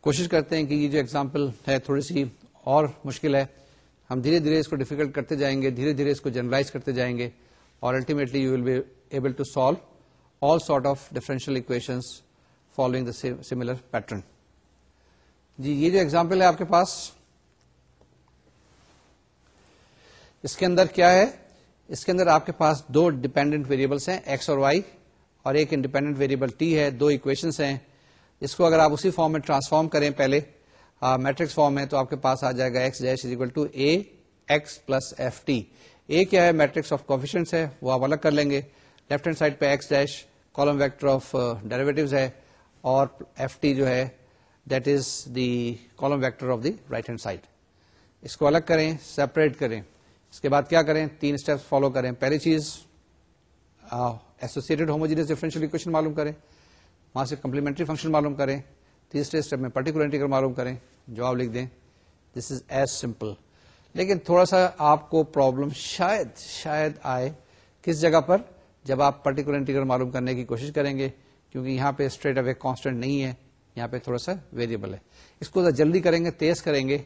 کوشش کرتے ہیں کہ یہ جو ایگزامپل ہے، تھوڑی سی اور مشکل ہے۔ ہم دھیرے دھیرے اس کو ڈیفیکلٹ کرتے جائیں گے، دھیرے دھیرے اس کو جنرلائز کرتے جائیں گے اور ultimately you will be able to solve all sort of differential equation following the similar pattern جی یہ جو ایگزامپل ہے آپ کے پاس، اس کے اندر کیا ہے؟ اس کے اندر آپ کے پاس دو ڈیپینڈنٹ ویریبلس ہیں ایکس اور وائی اور ایک انڈیپینڈنٹ ویریبل ٹی ہے، دو اکویشنس ہیں۔ اس کو اگر آپ اسی فارم میں ٹرانسفارم کریں پہلے میٹرکس فارم میں تو آپ کے پاس آ جائے گا x dash is equal to A, x plus f t. A کیا ہے؟ میٹرکس آف کوفیشنس ہے، وہ آپ الگ کر لیں گے۔ لیفٹ ہینڈ سائڈ پہ x dash, column vector of derivatives ہے۔ اور ایف ٹی جو ہے، that is the column vector of the right hand side. اس کو الگ کریں، سیپریٹ کریں۔ اس کے بعد کیا کریں؟ تین اسٹیپس فالو کریں۔ پہلی چیز ایسوسیٹڈ ہوموجینس ڈیفرنشیل اکویشن معلوم کریں۔ وہاں سے کمپلیمنٹری فنکشن معلوم کریں۔ تیسرے اسٹیپ میں پرٹیکولر انٹیگر معلوم کریں، جواب لکھ دیں۔ دس از ایز سمپل لیکن تھوڑا سا آپ کو پرابلم شاید شاید آئے کس جگہ پر؟ جب آپ پرٹیکولر انٹیگر معلوم کرنے کی کوشش کریں گے، کیونکہ یہاں پہ اسٹریٹ اوے کانسٹنٹ نہیں ہے، یہاں پہ تھوڑا سا ویریبل ہے۔ اس کو جلدی کریں گے، تیز کریں گے،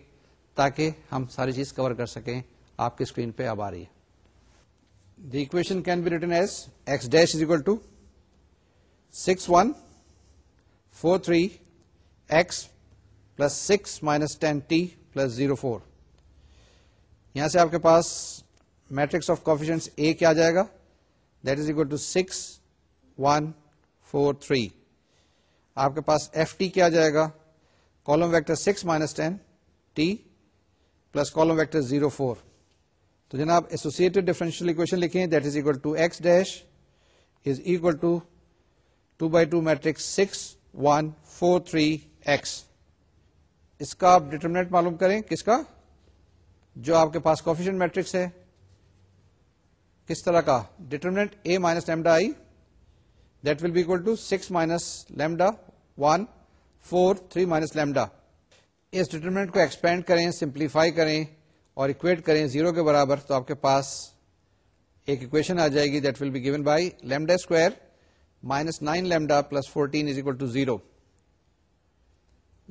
تاکہ ہم ساری چیز کور کر سکیں۔ آپ کی اسکرین پہ اب آ رہی ہے۔ The equation can be written as x dash is equal to six one four three x plus six minus ten t plus zero four یہاں سے آپ کے پاس میٹرکس آف کوفیشنس اے کیا جائے گا؟ That is equal to six one four three آپ کے پاس ایف ٹی کیا جائے گا؟ Column vector six minus ten t plus column vector zero four تو جناب ایسوسیٹڈ ڈیفرنشیل اکویشن لکھیں that is equal to x dash is equal to two by two matrix six one four three x اس کا آپ determinant معلوم کریں کس کا؟ جو آپ کے پاس کوفیشن میٹرکس ہے. کس طرح کا؟ Determinant A minus lambda I that will be equal to six minus lambda one four three minus lambda us determinant کو ایکسپینڈ کریں سمپلیفائی کریں اور اکویٹ کریں زیرو کے برابر تو آپ کے پاس ایک اکویشن آ جائے گی that will be given by lambda square minus nine lambda plus fourteen is equal to zero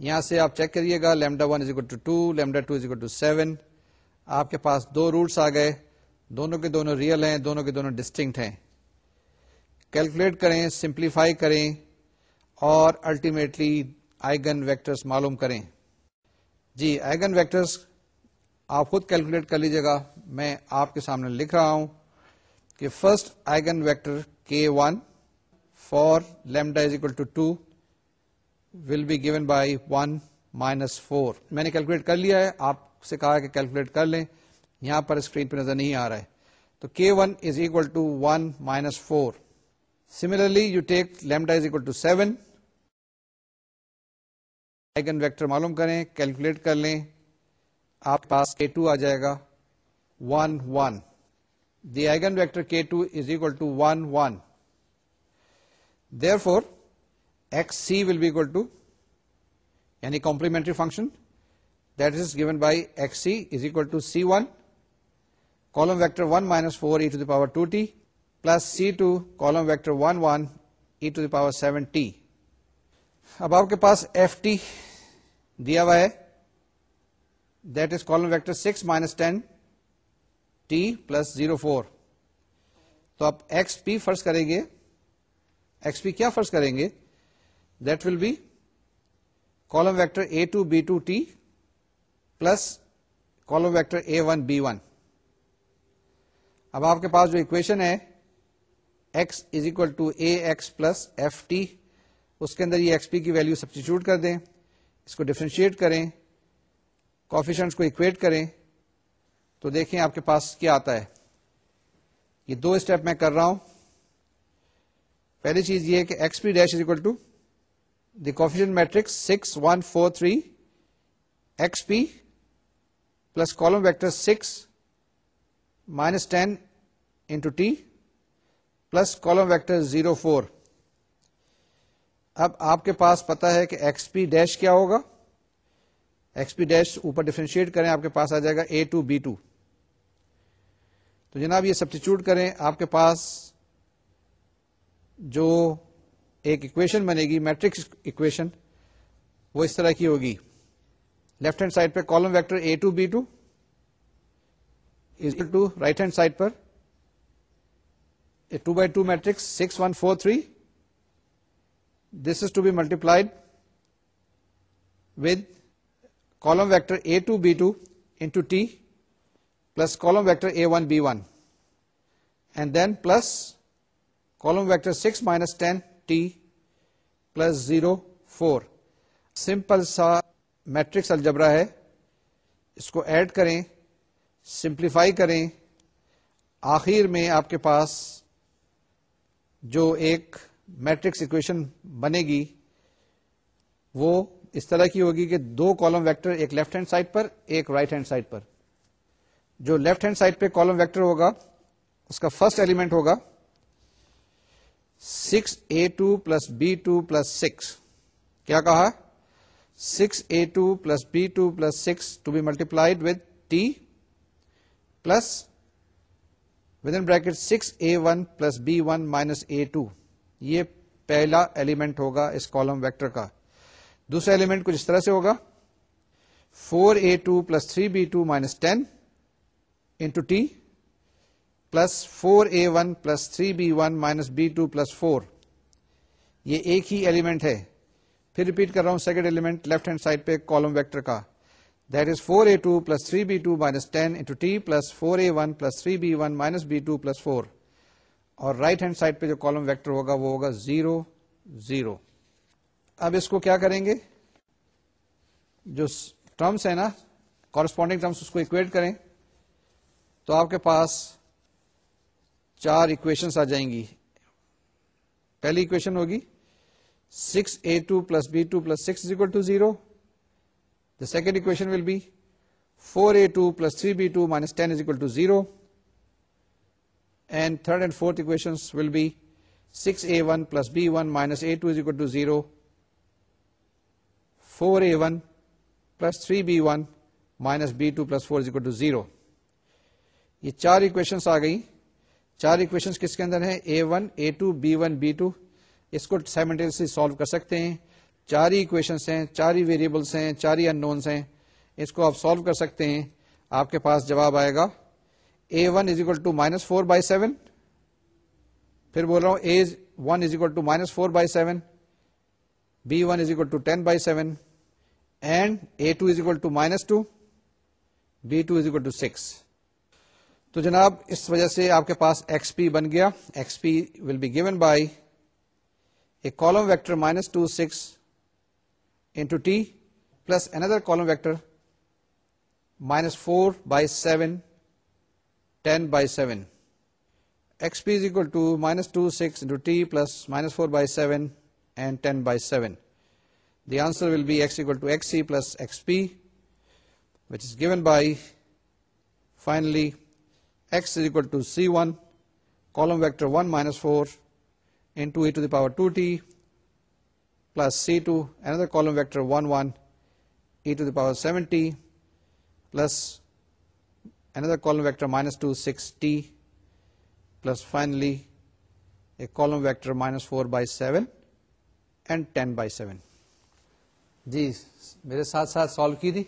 یہاں سے آپ چیک کریے گا lambda one is equal to two, lambda two is equal to seven. آپ کے پاس دو روٹس آ گئے۔ دونوں کے دونوں ریئل ہیں، دونوں کے دونوں ڈسٹنکٹ ہیں۔ کیلکولیٹ کریں سمپلیفائی کریں اور الٹیمیٹلی آئیگن ویکٹرس معلوم کریں۔ جی آئیگن ویکٹرس آپ خود کیلکولیٹ کر لیجیے گا۔ میں آپ کے سامنے لکھ رہا ہوں کہ first eigen vector K one for lambda is equal to two will be given by one minus four میں نے کیلکولیٹ کر لیا ہے، آپ سے کہا کہ کیلکولیٹ کر لیں۔ یہاں پر اسکرین پہ نظر نہیں آ رہا ہے۔ تو K one is equal to one minus four similarly you take lambda is equal to seven eigen vector معلوم کریں کیلکولیٹ کر لیں۔ آپ پاس کے ٹو آ جائے گا۔ One one the eigen vector K two is equal to one one therefore x c will be equal to یعنی complementary function that is given by x c is equal to c one column vector one minus four e to the power two t plus c two column vector one one e to the power seven t اب آپ کے پاس F T دیا ہوا ہے that is column vector six minus ten t plus zero four تو آپ X P فرض کریں گے ایکس پی کیا فرض کریں گے that will be column vector a two b two t plus column vector a one b one اب آپ کے پاس جو اکویشن ہے x is equal to A x plus f t اس کے اندر یہ ایکس پی کی ویلو سبسٹیچیوٹ کر دیں، اس کو ڈفرینشیٹ کریں کوفیشنس کو اکویٹ کریں، تو دیکھیں آپ کے پاس کیا آتا ہے۔ یہ دو اسٹیپ میں کر رہا ہوں۔ پہلی چیز یہ کہ x p dash is equal to the coefficient matrix six one four three x p plus column vector six minus ten into t plus column vector zero four اب آپ کے پاس پتا ہے کہ ایکس پی ڈیش کیا ہوگا؟ ایکس پی dash اوپر ڈیفرینشیٹ کریں، آپ کے پاس آ جائے گا اے ٹو بی ٹو۔ تو جناب یہ سبسٹیچیوٹ کریں، آپ کے پاس جو ایک اکویشن بنے گی میٹرکس اکویشن وہ اس طرح کی ہوگی۔ لیفٹ ہینڈ سائڈ پہ column vector a two b two to right hand side per two by two matrix six one four three this is to be multiplied with column vector a two b two into t plus column vector a one b one and then plus column vector six minus ten t plus zero four simple سا matrix algebra ہے اس کو add کریں simplify کریں آخر میں آپ کے پاس جو ایک میٹرکس اکویشن بنے گی وہ اس طرح کی ہوگی کہ دو کالم ویکٹر ایک لیفٹ ہینڈ سائڈ پر ایک رائٹ ہینڈ سائڈ پر جو لیفٹ ہینڈ سائڈ پہ کالم ویکٹر ہوگا اس کا فرسٹ ایلیمنٹ ہوگا six a two plus b two plus six کیا کہا؟ Six a two plus b two plus six to be multiplied with t plus with in bracket six a one plus b one minus a two یہ پہلا element ہوگا اس column vector کا. دوسرا element کچھ اس طرح سے ہوگا. Four a two plus three b two minus ten into t plus four a one plus three b one minus b two plus four یہ ایک ہی ایلیمنٹ ہے۔ پھر ریپیٹ کر رہا ہوں second element left hand side پہ column vector کا۔ That is four a two plus three b two minus ten into t plus four a one plus three b one minus b two plus four اور right hand side پہ جو column vector ہوگا وہ ہوگا zero zero اب اس کو کیا کریں گے؟ جو ٹرمس ہے نا کورسپونڈنگ ٹرمس اس کو اکویٹ کریں۔ تو آپ کے پاس چار اکویشنس آ جائیں گی۔ پہلی اکویشن ہوگی six a two plus b two plus six equal to zero the second equation will be four a two plus three b two minus ten is equal to zero and third and fourth equation will be six a one plus b one minus a two is equal to zero four a one plus three b one minus b two plus four is equal to zero یہ چار equations آ گئی چار equation کس کے اندر ہیں؟ A one a two b one b two اس کو simultaneously solve کر سکتے ہیں. چار ہی اکویشنس ہیں چار ہی ویریبلس ہیں چار ہی ان نونس ہیں. اس کو آپ سالو کر سکتے ہیں. آپ کے پاس جواب آئے گا. A one is equal to minus four by seven پھر بول رہا ہوں a one is equal to minus four by seven b one is equal to ten by seven and a two is equal to minus two b two is equal to six تو جناب، اس وجہ سے آپ کے پاس x پی بن گیا۔ X p will be given by a column vector minus two six into t plus another column vector minus four by seven ten by seven x p is equal to minus two six into t plus minus four by seven and ten by seven the answer will be x equal to x c plus x p which is given by finally x is equal to c1 column vector 1 minus 4 into e to the power 2t plus c2 another column vector 1 1 e to the power 7t plus another column vector minus 2 6t plus finally a column vector minus 4 by 7 and 10 by 7 جی میرے ساتھ ساتھ solve کی تھی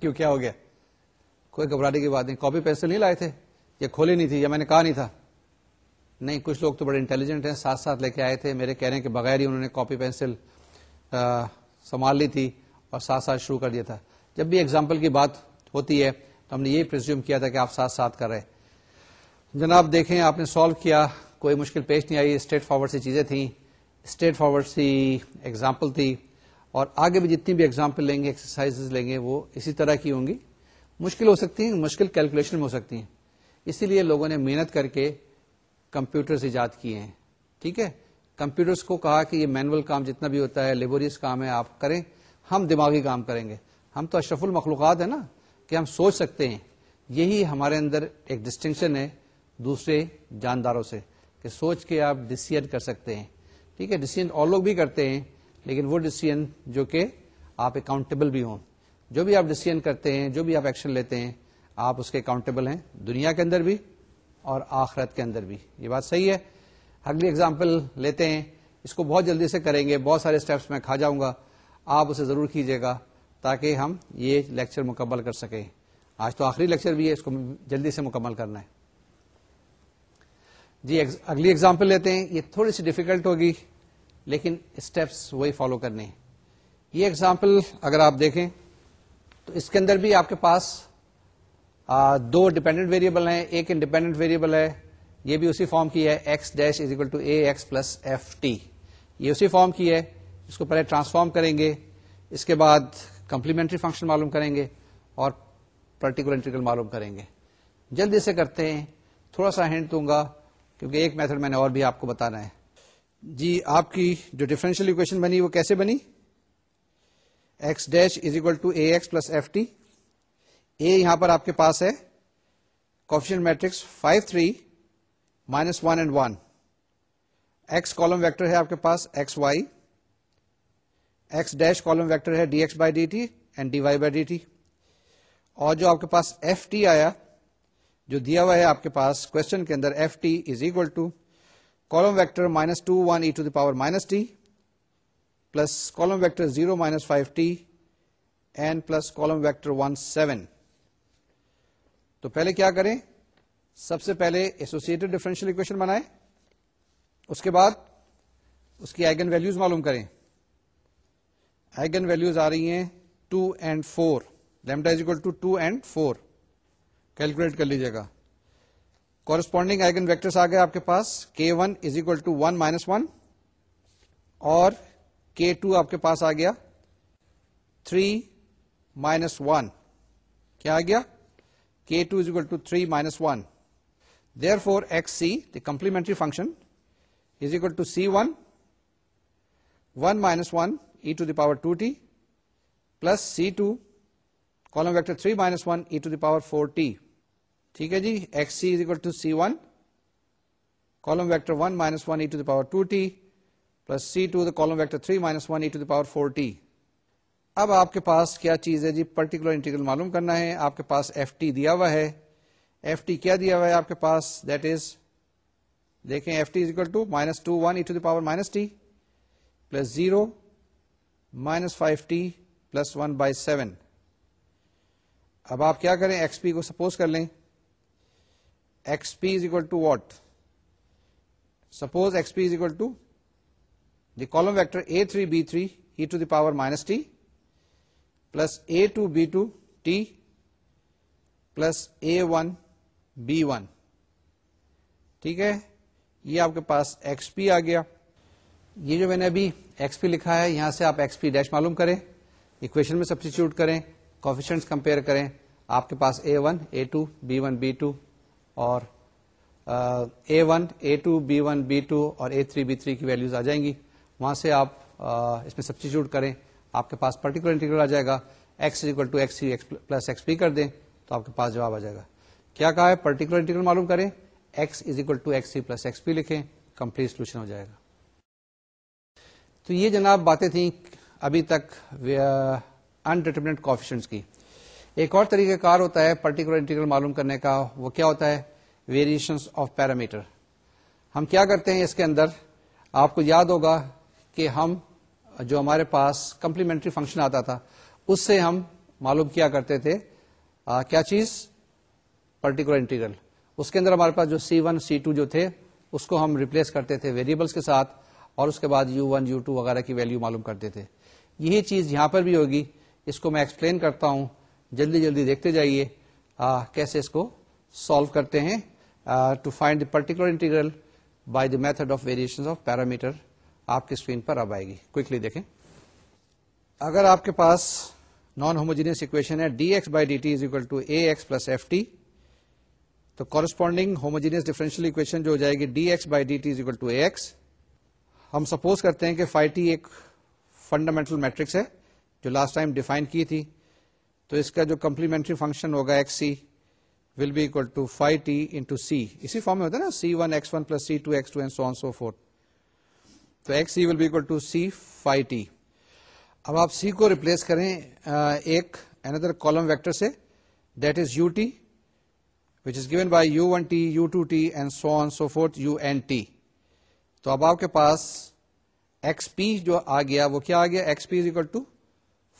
کیوں کیا ہو گیا کوئی گھبرانے کی بات نہیں۔ کاپی پینسل نہیں لائے تھے؟ یہ کھولی نہیں تھی یا میں نے کہا نہیں تھا۔ نہیں، کچھ لوگ تو بڑے انٹیلیجنٹ ہیں، ساتھ ساتھ لے کے آئے تھے۔ میرے کہنے کے بغیر ہی انہوں نے کاپی پینسل سنبھال لی تھی اور ساتھ ساتھ شروع کر دیا تھا۔ جب بھی اگزامپل کی بات ہوتی ہے تو ہم نے یہ پرزیوم کیا تھا کہ آپ ساتھ ساتھ کر رہے جناب، دیکھیں، آپ نے سالو کیا، کوئی مشکل پیش نہیں آئی۔ اسٹریٹ فارورڈ سی چیزیں تھیں۔ اسٹریٹ فارورڈ سی ایگزامپل تھی۔ اور آگے بھی جتنی بھی ایگزامپل لیں گے ایکسرسائز لیں گے، وہ اسی طرح کی ہوں گی۔ مشکل ہو سکتی ہیں، مشکل کیلکولیشن میں ہو سکتی ہیں۔ اسی لیے لوگوں نے محنت کر کے کمپیوٹر ایجاد کیے ہیں۔ ٹھیک ہے؟ کمپیوٹرس کو کہا کہ یہ مینول کام جتنا بھی ہوتا ہے لیبوریس کام ہے، آپ کریں۔ ہم دماغی کام کریں گے۔ ہم تو اشرف المخلوقات ہیں نا کہ ہم سوچ سکتے ہیں۔ یہی ہمارے اندر ایک ڈسٹنکشن ہے دوسرے جانداروں سے کہ سوچ کے آپ ڈسیزن کر سکتے ہیں۔ ٹھیک ہے؟ ڈسیزن اور لوگ بھی کرتے ہیں، لیکن وہ ڈسیزن جو کہ آپ اکاؤنٹیبل بھی ہوں۔ جو بھی آپ ڈسیزن کرتے ہیں، جو بھی آپ ایکشن لیتے ہیں، آپ اس کے اکاؤنٹیبل ہیں، دنیا کے اندر بھی اور آخرت کے اندر بھی۔ یہ بات صحیح ہے۔ اگلی اگزامپل لیتے ہیں۔ اس کو بہت جلدی سے کریں گے، بہت سارے اسٹیپس میں کھا جاؤں گا۔ آپ اسے ضرور کیجیے گا تاکہ ہم یہ لیکچر مکمل کر سکیں۔ آج تو آخری لیکچر بھی ہے، اس کو جلدی سے مکمل کرنا ہے۔ جی اگلی ایگزامپل لیتے ہیں۔ یہ تھوڑی سی ڈیفیکلٹ ہوگی، لیکن اسٹیپس وہی فالو کرنے ہیں۔ یہ ایگزامپل اگر آپ دیکھیں تو اس کے اندر بھی آپ کے پاس دو ڈیپینڈنٹ ویریبل ہیں، ایک انڈیپینڈنٹ ویریبل ہے، یہ بھی اسی فارم کی ہے x dash is equal to A x plus f t یہ اسی فارم کی ہے، اس کو پہلے ٹرانسفارم کریں گے، اس کے بعد کمپلیمنٹری فنکشن معلوم کریں گے اور پرٹیکولر انٹیگرل معلوم کریں گے۔ جلدی سے کرتے ہیں، تھوڑا سا ہینڈ دوں گا، کیونکہ ایک میتھڈ میں نے اور بھی آپ کو بتانا ہے۔ جی آپ کی جو ڈفرینشیل اکویشن بنی وہ کیسے بنی؟ X dash is equal to A x plus f t A یہاں پر آپ کے پاس ہے coefficient matrix five three minus one and one x column vector ہے آپ کے پاس x y x dash column vector ہے d x by d t and d y by d t اور جو آپ کے پاس ایف ٹی آیا، جو دیا ہوا ہے آپ کے پاس کوشچن کے اندر f t is equal to column vector minus two one e to the power minus t plus column vector zero minus five t n plus column vector one seven تو پہلے کیا کریں؟ سب سے پہلے ایسوسیٹڈ ڈفرینشیل اکویشن بنائیں۔ اس کے بعد اس کی آئگن ویلوز معلوم کریں۔ آئگن ویلوز آ رہی ہیں two and four lambda is equal to two and four calculate کر لیجیے گا۔ کورسپونڈنگ آئگن ویکٹرس آ گئے آپ کے پاس۔ K one is equal to one minus one اور کے ٹو آپ کے پاس آ گیا. تھری مائنس ون کیا آ گیا؟ K two is equal to three minus one therefore x c the complementary function is equal to c one one minus one e to the power two t plus c two column vector three minus one e to the power four t ٹھیک ہے جی؟ X c is equal to c one column vector one minus one e to the power two t plus c two the column vector three minus one e to the power four t اب آپ کے پاس کیا چیز ہے جی particular integral معلوم کرنا ہے آپ کے پاس ایف ٹی دیا ہوا ہے ایف ٹی کیا دیا ہوا ہے آپ کے پاس دیٹ از دیکھیں f t is equal to minus two one e to the power minus t plus zero minus five t plus one by seven اب آپ کیا کریں ایکس پی کو سپوز کر لیں x p is equal to what suppose x p is equal to the column vector a three b three e to the power minus t plus a two b two t plus a one b one ٹھیک ہے؟ یہ آپ کے پاس x پی آ گیا۔ یہ جو میں نے ابھی ایکس پی لکھا ہے، یہاں سے آپ ایکس پی ڈیش معلوم کریں۔ اکویشن میں سبسٹیچیوٹ کریں کوفیشنٹ کمپیئر کریں۔ آپ کے پاس A one A two B one B two اور A one A two B one B two اور اے تھری بی تھری کی ویلوز آ جائیں گی۔ وہاں سے آپ اس میں سبسٹیچیوٹ کریں، آپ کے پاس پرٹیکولر انٹیگرل آ جائے گا X equal to X plus X P کر دیں تو آپ کے پاس جواب آ جائے گا۔ کیا کہا ہے؟ پرٹیکولر انٹیگرل معلوم کریں X is equal to X C plus X P لکھیں کمپلیٹ سولوشن ہو جائے گا۔ تو یہ جناب باتیں تھیں ابھی تک انڈیٹرمنٹ کوفیشنس کی۔ ایک اور طریقہ کار ہوتا ہے پرٹیکولر انٹیگرل معلوم کرنے کا، وہ کیا ہوتا ہے؟ ویریشن آف پیرامیٹر ہم کیا کرتے ہیں اس کے اندر؟ آپ کو یاد ہوگا کہ ہم جو ہمارے پاس کمپلیمنٹری فنکشن آتا تھا اس سے ہم معلوم کیا کرتے تھے۔ آ, کیا چیز؟ پرٹیکولر انٹیگرل اس کے اندر ہمارے پاس جو سی ون سی ٹو جو تھے اس کو ہم ریپلیس کرتے تھے ویریبلس کے ساتھ اور اس کے بعد یو ون یو ٹو وغیرہ کی ویلو معلوم کرتے تھے۔ یہی چیز یہاں پر بھی ہوگی۔ اس کو میں ایکسپلین کرتا ہوں۔ جلدی جلدی دیکھتے جائیے۔ کیسے اس کو سالو کرتے ہیں۔ To find the particular integral by the method of variation of parameter آپ کی اسکرین پر اب آئے گی۔ کوکلی دیکھیں۔ اگر آپ کے پاس نان ہوموجینس اکویشن ہے D X by D T is equal to A X plus F T تو کورسپونڈنگ ہوموجینس ڈیفرنشیل اکویشن جو ہو جائے گی D X by D T is equal to A X ہم سپوز کرتے ہیں کہ فائیو ٹی ایک فنڈامنٹل میٹرکس ہے، جو لاسٹ ٹائم ڈیفائن کی تھی۔ تو اس کا جو کمپلیمنٹری فنکشن ہوگا X C will be equal to five T into C اسی فارم میں ہوتا ہے نا C one X one plus C two X two and so on so forth تو X C will be equal to C five T اب آپ C کو replace کریں ایک اندر کالم ویکٹر سے that is U T which is given by U one T U two T and so on so forth U N T تو اب آپ کے پاس ایکس پی جو آ گیا، وہ کیا آ گیا? X P is equal to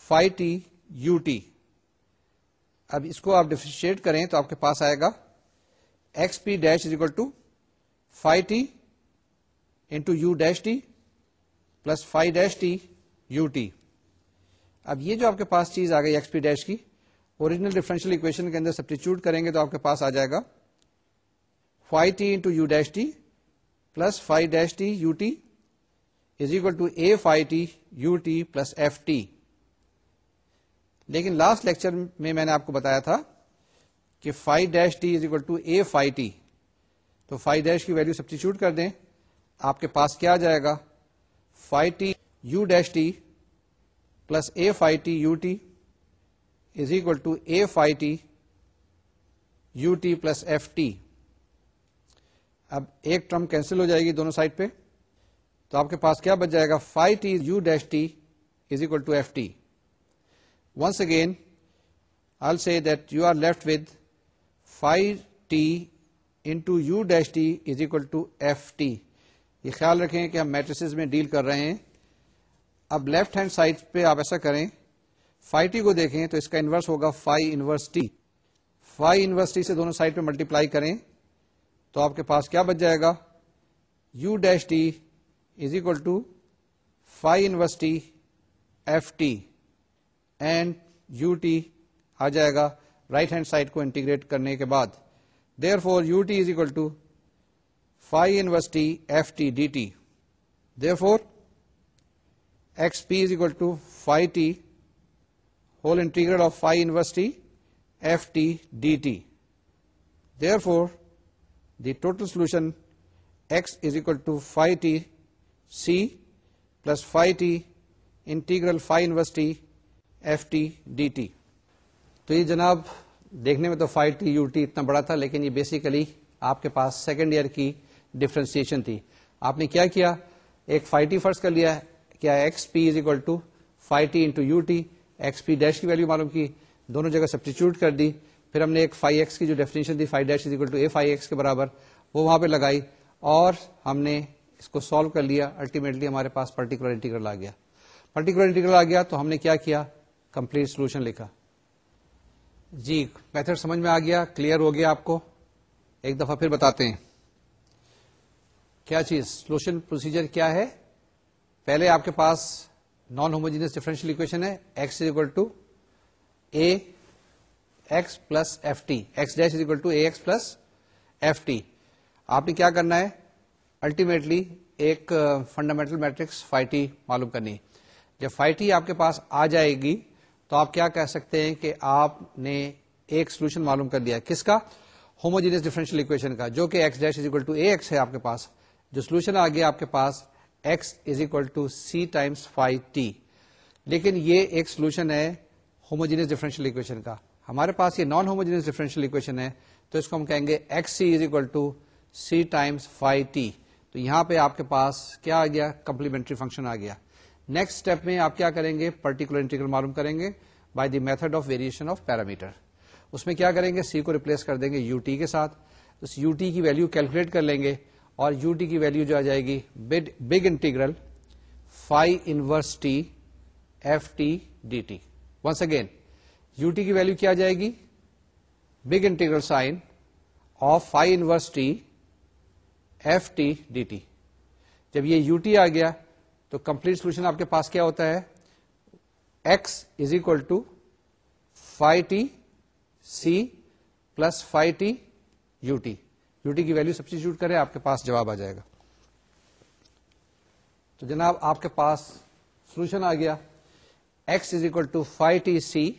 five T U T اب اس کو آپ ڈیفرینشیٹ کریں تو آپ کے پاس آئے گا X P dash is equal to five T into U dash T plus five dash T U T. اب یہ جو آپ کے پاس چیز آ گئی ایکس پی ڈیش کی اوریجنل ڈیفرنشیل اکویشن کے اندر سبسٹیچیوٹ کریں گے تو آپ کے پاس آ جائے گا۔ Five T into U dash T plus five dash T U T is equal to A five T U T plus F T. لیکن لاسٹ لیکچر میں میں نے آپ کو بتایا تھا کہ five dash T is equal to A five T. تو فائیو ڈیش کی ویلو سبسٹیچیوٹ کر دیں، آپ کے پاس کیا جائے گا؟ Five T U dash T plus A five T U T is equal to A five T U T plus F T اب ایک ٹرم کینسل ہو جائے گی دونوں سائڈ پہ. تو آپ کے پاس کیا بچ جائے گا؟ Five T U dash T is equal to F T Once again, I'll say that you are left with 5 T into U dash T is equal to F T یہ خیال رکھیں کہ ہم میٹریس میں ڈیل کر رہے ہیں۔ اب لیفٹ ہینڈ سائڈ پہ آپ ایسا کریں۔ فائی ٹی کو دیکھیں تو اس کا انورس ہوگا phi inverse T phi inverse T سے دونوں سائڈ پہ ملٹیپلائی کریں تو آپ کے پاس کیا بچ جائے گا؟ U dash T is equal to phi inverse T F T and U T آ جائے گا۔ رائٹ ہینڈ سائڈ کو انٹیگریٹ کرنے کے بعد۔ Therefore U T is equal to phi inverse T F T D T therefore X P is equal to phi T whole integrate of phi inverse T F T D T therefore the total solution X is equal to phi T C plus phi T integral phi inverse T F T D T تو یہ جناب دیکھنے میں تو phi T U T اتنا بڑا تھا، لیکن یہ بیسیکلی آپ کے پاس سیکنڈ ایئر کی ڈفرینسیشن تھی آپ نے کیا کیا؟ ایک فائیو ٹی فرض کر لیا کیا X P is equal to five T into U T X P dash کی ویلو معلوم کی. دونوں جگہ سبسٹیچیوٹ کر دی. پھر ہم نے ایک فائیو ایکس کی جو ڈیفینیشن تھی five dash is equal to A five X کے برابر، وہ وہاں پہ لگائی اور ہم نے اس کو سالو کر لیا. الٹیمیٹلی ہمارے پاس پرٹیکولر انٹیگرل آ گیا. پرٹیکولر انٹیگرل آ گیا تو ہم نے کیا کیا؟ کمپلیٹ سولوشن لکھا. جی میتھڈ سمجھ میں آ گیا؟ کلیئر ہو گیا آپ کو؟ ایک دفعہ پھر بتاتے ہیں. کیا چیز؟ سولوشن پروسیجر کیا ہے؟ پہلے آپ کے پاس نان ہوموجینس ڈیفرنشیل اکویشن ہے X is equal to A X plus F T X dash is equal to A X plus F T آپ نے کیا کرنا ہے؟ الٹیمیٹلی ایک فنڈامنٹل میٹرکس فائیو معلوم کرنی جب فائیو آپ کے پاس آ جائے گی، تو آپ کیا کہہ سکتے ہیں کہ آپ نے ایک سولوشن معلوم کر دیا۔ کس کا؟ ہوموجینس ڈیفرنشیل اکویشن کا، جو کہ X dash is equal to A X ہے آپ کے پاس۔ جو سولوشن آ گیا آپ کے پاس X is equal to C times five T لیکن یہ ایک سولوشن ہے ہوموجینس ڈیفرنشیل اکویشن کا. ہمارے پاس یہ نان ہوموجینس ڈیفرنشیل اکویشن ہے، تو اس کو ہم کہیں گے X C is equal to C times five T تو یہاں پہ آپ کے پاس کیا آ گیا؟ کمپلیمنٹری فنکشن آ گیا. نیکسٹ اسٹیپ میں آپ کیا کریں گے؟ پرٹیکولر انٹیگرل معلوم کریں گے by the method of variation of parameter اس میں کیا کریں گے؟ سی کو ریپلیس کر دیں گے یو ٹی کے ساتھ. اس یو ٹی کی ویلو کیلکولیٹ کر لیں گے اور یو ٹی کی ویلو جو آ جائے گی big integral phi inverse T F T D T once again U T کی ویلو کیا جائے گی? Big integral sign of phi inverse T F T D T جب یہ یو ٹی آ گیا، تو کمپلیٹ سولوشن آپ کے پاس کیا ہوتا ہے؟ X is equal to five T C plus five T U T U T کی ویلو سبسٹیچیوٹ کرے آپ کے پاس جواب آ جائے گا۔ تو جناب، آپ کے پاس سولوشن آ گیا۔ X is equal to five T C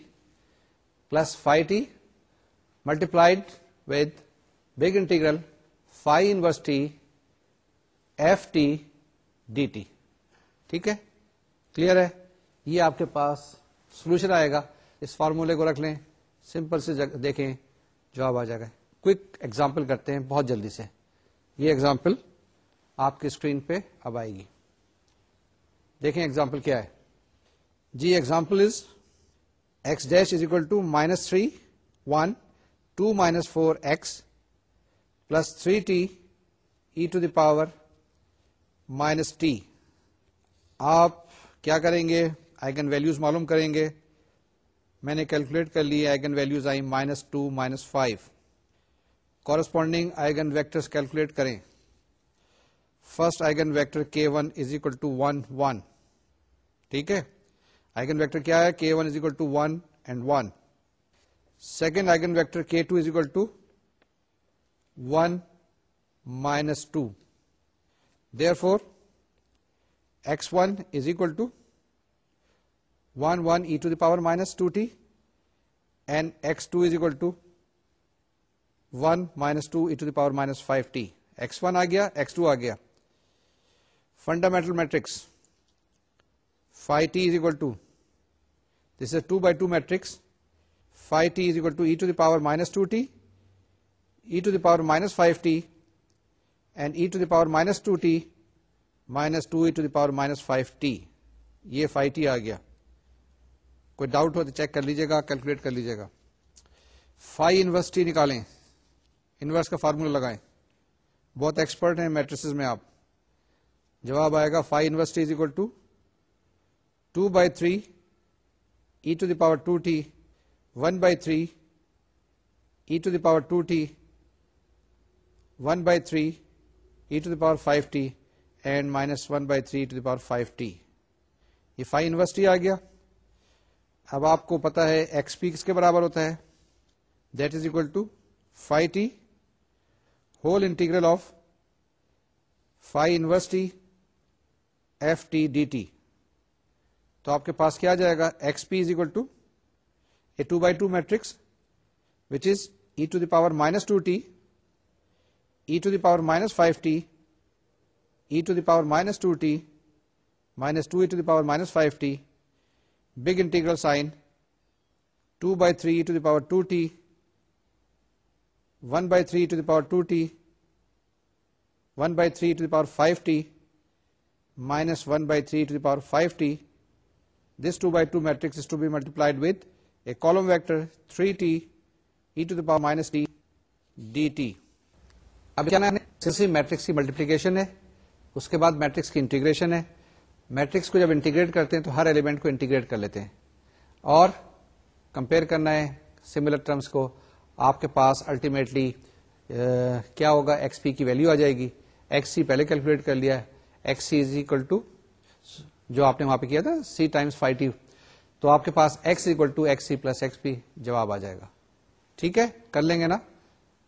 plus five T multiplied with big integral five inverse T F T D T ٹھیک ہے؟ کلیئر ہے؟ یہ آپ کے پاس سولوشن آئے گا۔ اس فارمولے کو رکھ لیں۔ سمپل سے دیکھیں۔ جواب آ جائے گا۔ کوئک ایگزامپل کرتے ہیں، بہت جلدی سے۔ یہ ایگزامپل آپ کی اسکرین پہ اب آئے گی۔ دیکھیں ایگزامپل کیا ہے۔ جی example is X dash is equal to minus three one two minus four X plus three T E to the power minus T آپ کیا کریں گے؟ آئگن ویلوز معلوم کریں گے۔ میں نے کیلکولیٹ کر لی eigen values I minus two minus five corresponding eigen vector calculate کریں first eigen vector K one is equal to one one ٹھیک ہے آئگن ویکٹر کیا ہے K one is equal to one and one second eigen vector K two is equal to one minus two therefore X one is equal to one one E to the power minus two T and X two is equal to one minus two E to the power minus five T X one آ گیا x two آ گیا fundamental matrix five T is equal to this is two by two matrix five T is equal to E to the power minus two T E to the power minus five T and E to the power minus two T minus two E to the power minus five T یہ five T آ گیا کوئی doubt ہو تو check کر لیجیے گا calculate کر لیجیے گا فائیو انورسٹی نکالیں انورس کا فارمولا لگائیں۔ بہت ایکسپرٹ ہیں میٹرس میں آپ۔ جواب آئے گا five inverse t is equal to two by three E to the power two T one by three E to the power two T one by three E to the power five T and minus one by three to the power five T یہ five inverse t آ گیا۔ اب آپ کو پتا ہے X پی کس کے برابر ہوتا ہے۔ That is equal to five T whole integral of five inverse t F T D T تو آپ کے پاس کیا جائے گا؟ X P is equal to a two by two matrix which is E to the power minus two T E to the power minus five T E to the power minus two T minus two E to the power minus five T big integral sign two by three E to the power two T one by three to the power two T one by three to the power five T minus one by three to the power five T this two by two matrix is to be multiplied with a column vector three T E to the power minus T D T اب کیا matrix کی multiplication ہے اس کے بعد matrix کی integration ہے matrix کو جب انٹیگریٹ کرتے ہیں تو ہر ایلیمنٹ کو انٹیگریٹ کر لیتے ہیں اور کمپیئر کرنا ہے سملر ٹرمس کو آپ کے پاس الٹیمیٹلی uh, کیا ہوگا? ایکس پی کی ویلو آ جائے گی. ایکس سی پہلے کیلکولیٹ کر لیا X C is equal to جو آپ نے وہاں پہ کیا تھا سی ٹائمس فائیو ٹی تو آپ کے پاس X equal to X C plus X P جواب آ جائے گا. ٹھیک ہے؟ کر لیں گے نا؟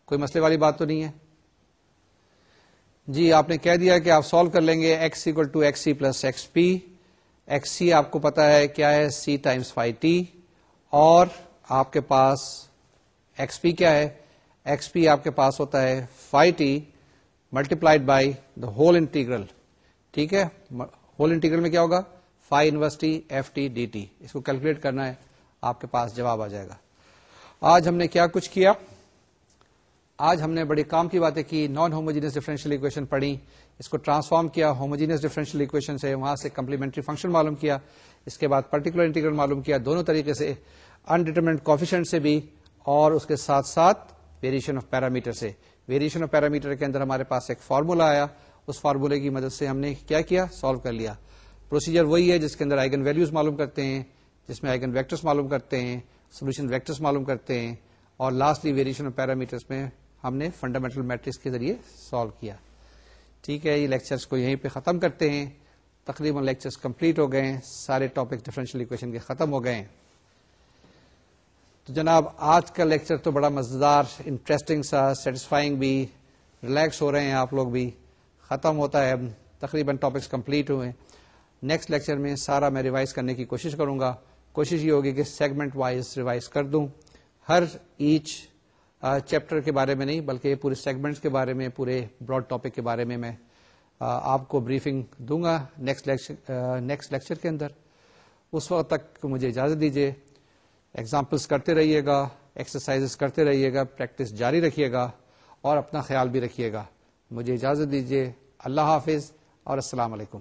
کوئی مسئلے والی بات تو نہیں ہے؟ جی آپ نے کہہ دیا کہ آپ سالو کر لیں گے X equal to X C plus X P X C آپ کو پتا ہے کیا ہے؟ سی ٹائمس فائیو ٹی اور آپ کے پاس ایکس پی کیا ہے? ایکس پی آپ کے پاس ہوتا ہے five T multiplied by the whole integral ٹھیک ہے؟ ہول انٹیگرل میں کیا ہوگا؟ Five inverse t F T D T اس کو کیلکولیٹ کرنا ہے، آپ کے پاس جواب آ جائے گا۔ آج ہم نے کیا کچھ کیا؟ آج ہم نے بڑی کام کی باتیں کی نان ہوموجینس ڈیفرنشیل اکویشن پڑھی، اس کو ٹرانسفارم کیا ہوموجینس ڈیفرنشیل اکویشن سے وہاں سے کمپلیمنٹری فنکشن معلوم کیا، اس کے بعد پرٹیکولر انٹیگرل معلوم کیا، دونوں طریقے سے انڈیٹرمنٹ کوفیشنٹ سے بھی اور اس کے ساتھ ساتھ ویریشن آف پیرامیٹر سے۔ ویریشن آف پیرامیٹر کے اندر ہمارے پاس ایک فارمولا آیا۔ اس فارمولے کی مدد سے ہم نے کیا کیا؟ سالو کر لیا۔ پروسیجر وہی ہے جس کے اندر آئگن ویلوز معلوم کرتے ہیں، جس میں آئگن ویکٹرس معلوم کرتے ہیں سولوشن ویکٹرس معلوم کرتے ہیں، اور لاسٹلی ویریشن آف پیرامیٹرس میں ہم نے فنڈامنٹل میٹرکس کے ذریعے سالو کیا۔ ٹھیک ہے، یہ لیکچرس کو یہیں پہ ختم کرتے ہیں۔ تقریباً لیکچرس کمپلیٹ ہو گئے ہیں۔ سارے ٹاپک ڈفرینشیل اکویشن کے ختم ہو گئے ہیں۔ تو جناب، آج کا لیکچر تو بڑا مزیدار انٹرسٹنگ سا سیٹسفائنگ بھی ریلیکس ہو رہے ہیں آپ لوگ بھی، ختم ہوتا ہے، تقریباً ٹاپکس کمپلیٹ ہوئے نیکسٹ لیکچر میں سارا میں ریوائز کرنے کی کوشش کروں گا۔ کوشش یہ ہوگی کہ سیگمنٹ وائز ریوائز کر دوں۔ ہر ایچ چیپٹر کے بارے میں نہیں، بلکہ پورے سیگمنٹس کے بارے میں، پورے براڈ ٹاپک کے بارے میں میں آپ کو بریفنگ دوں گا نیکسٹ لیکچر کے اندر۔ اس وقت تک مجھے اجازت دیجیے ایگزامپلس کرتے رہیے گا ایکسرسائز کرتے رہیے گا پریکٹس جاری رکھیے گا اور اپنا خیال بھی رکھیے گا۔ مجھے اجازت دیجیے۔ اللہ حافظ اور السلام علیکم۔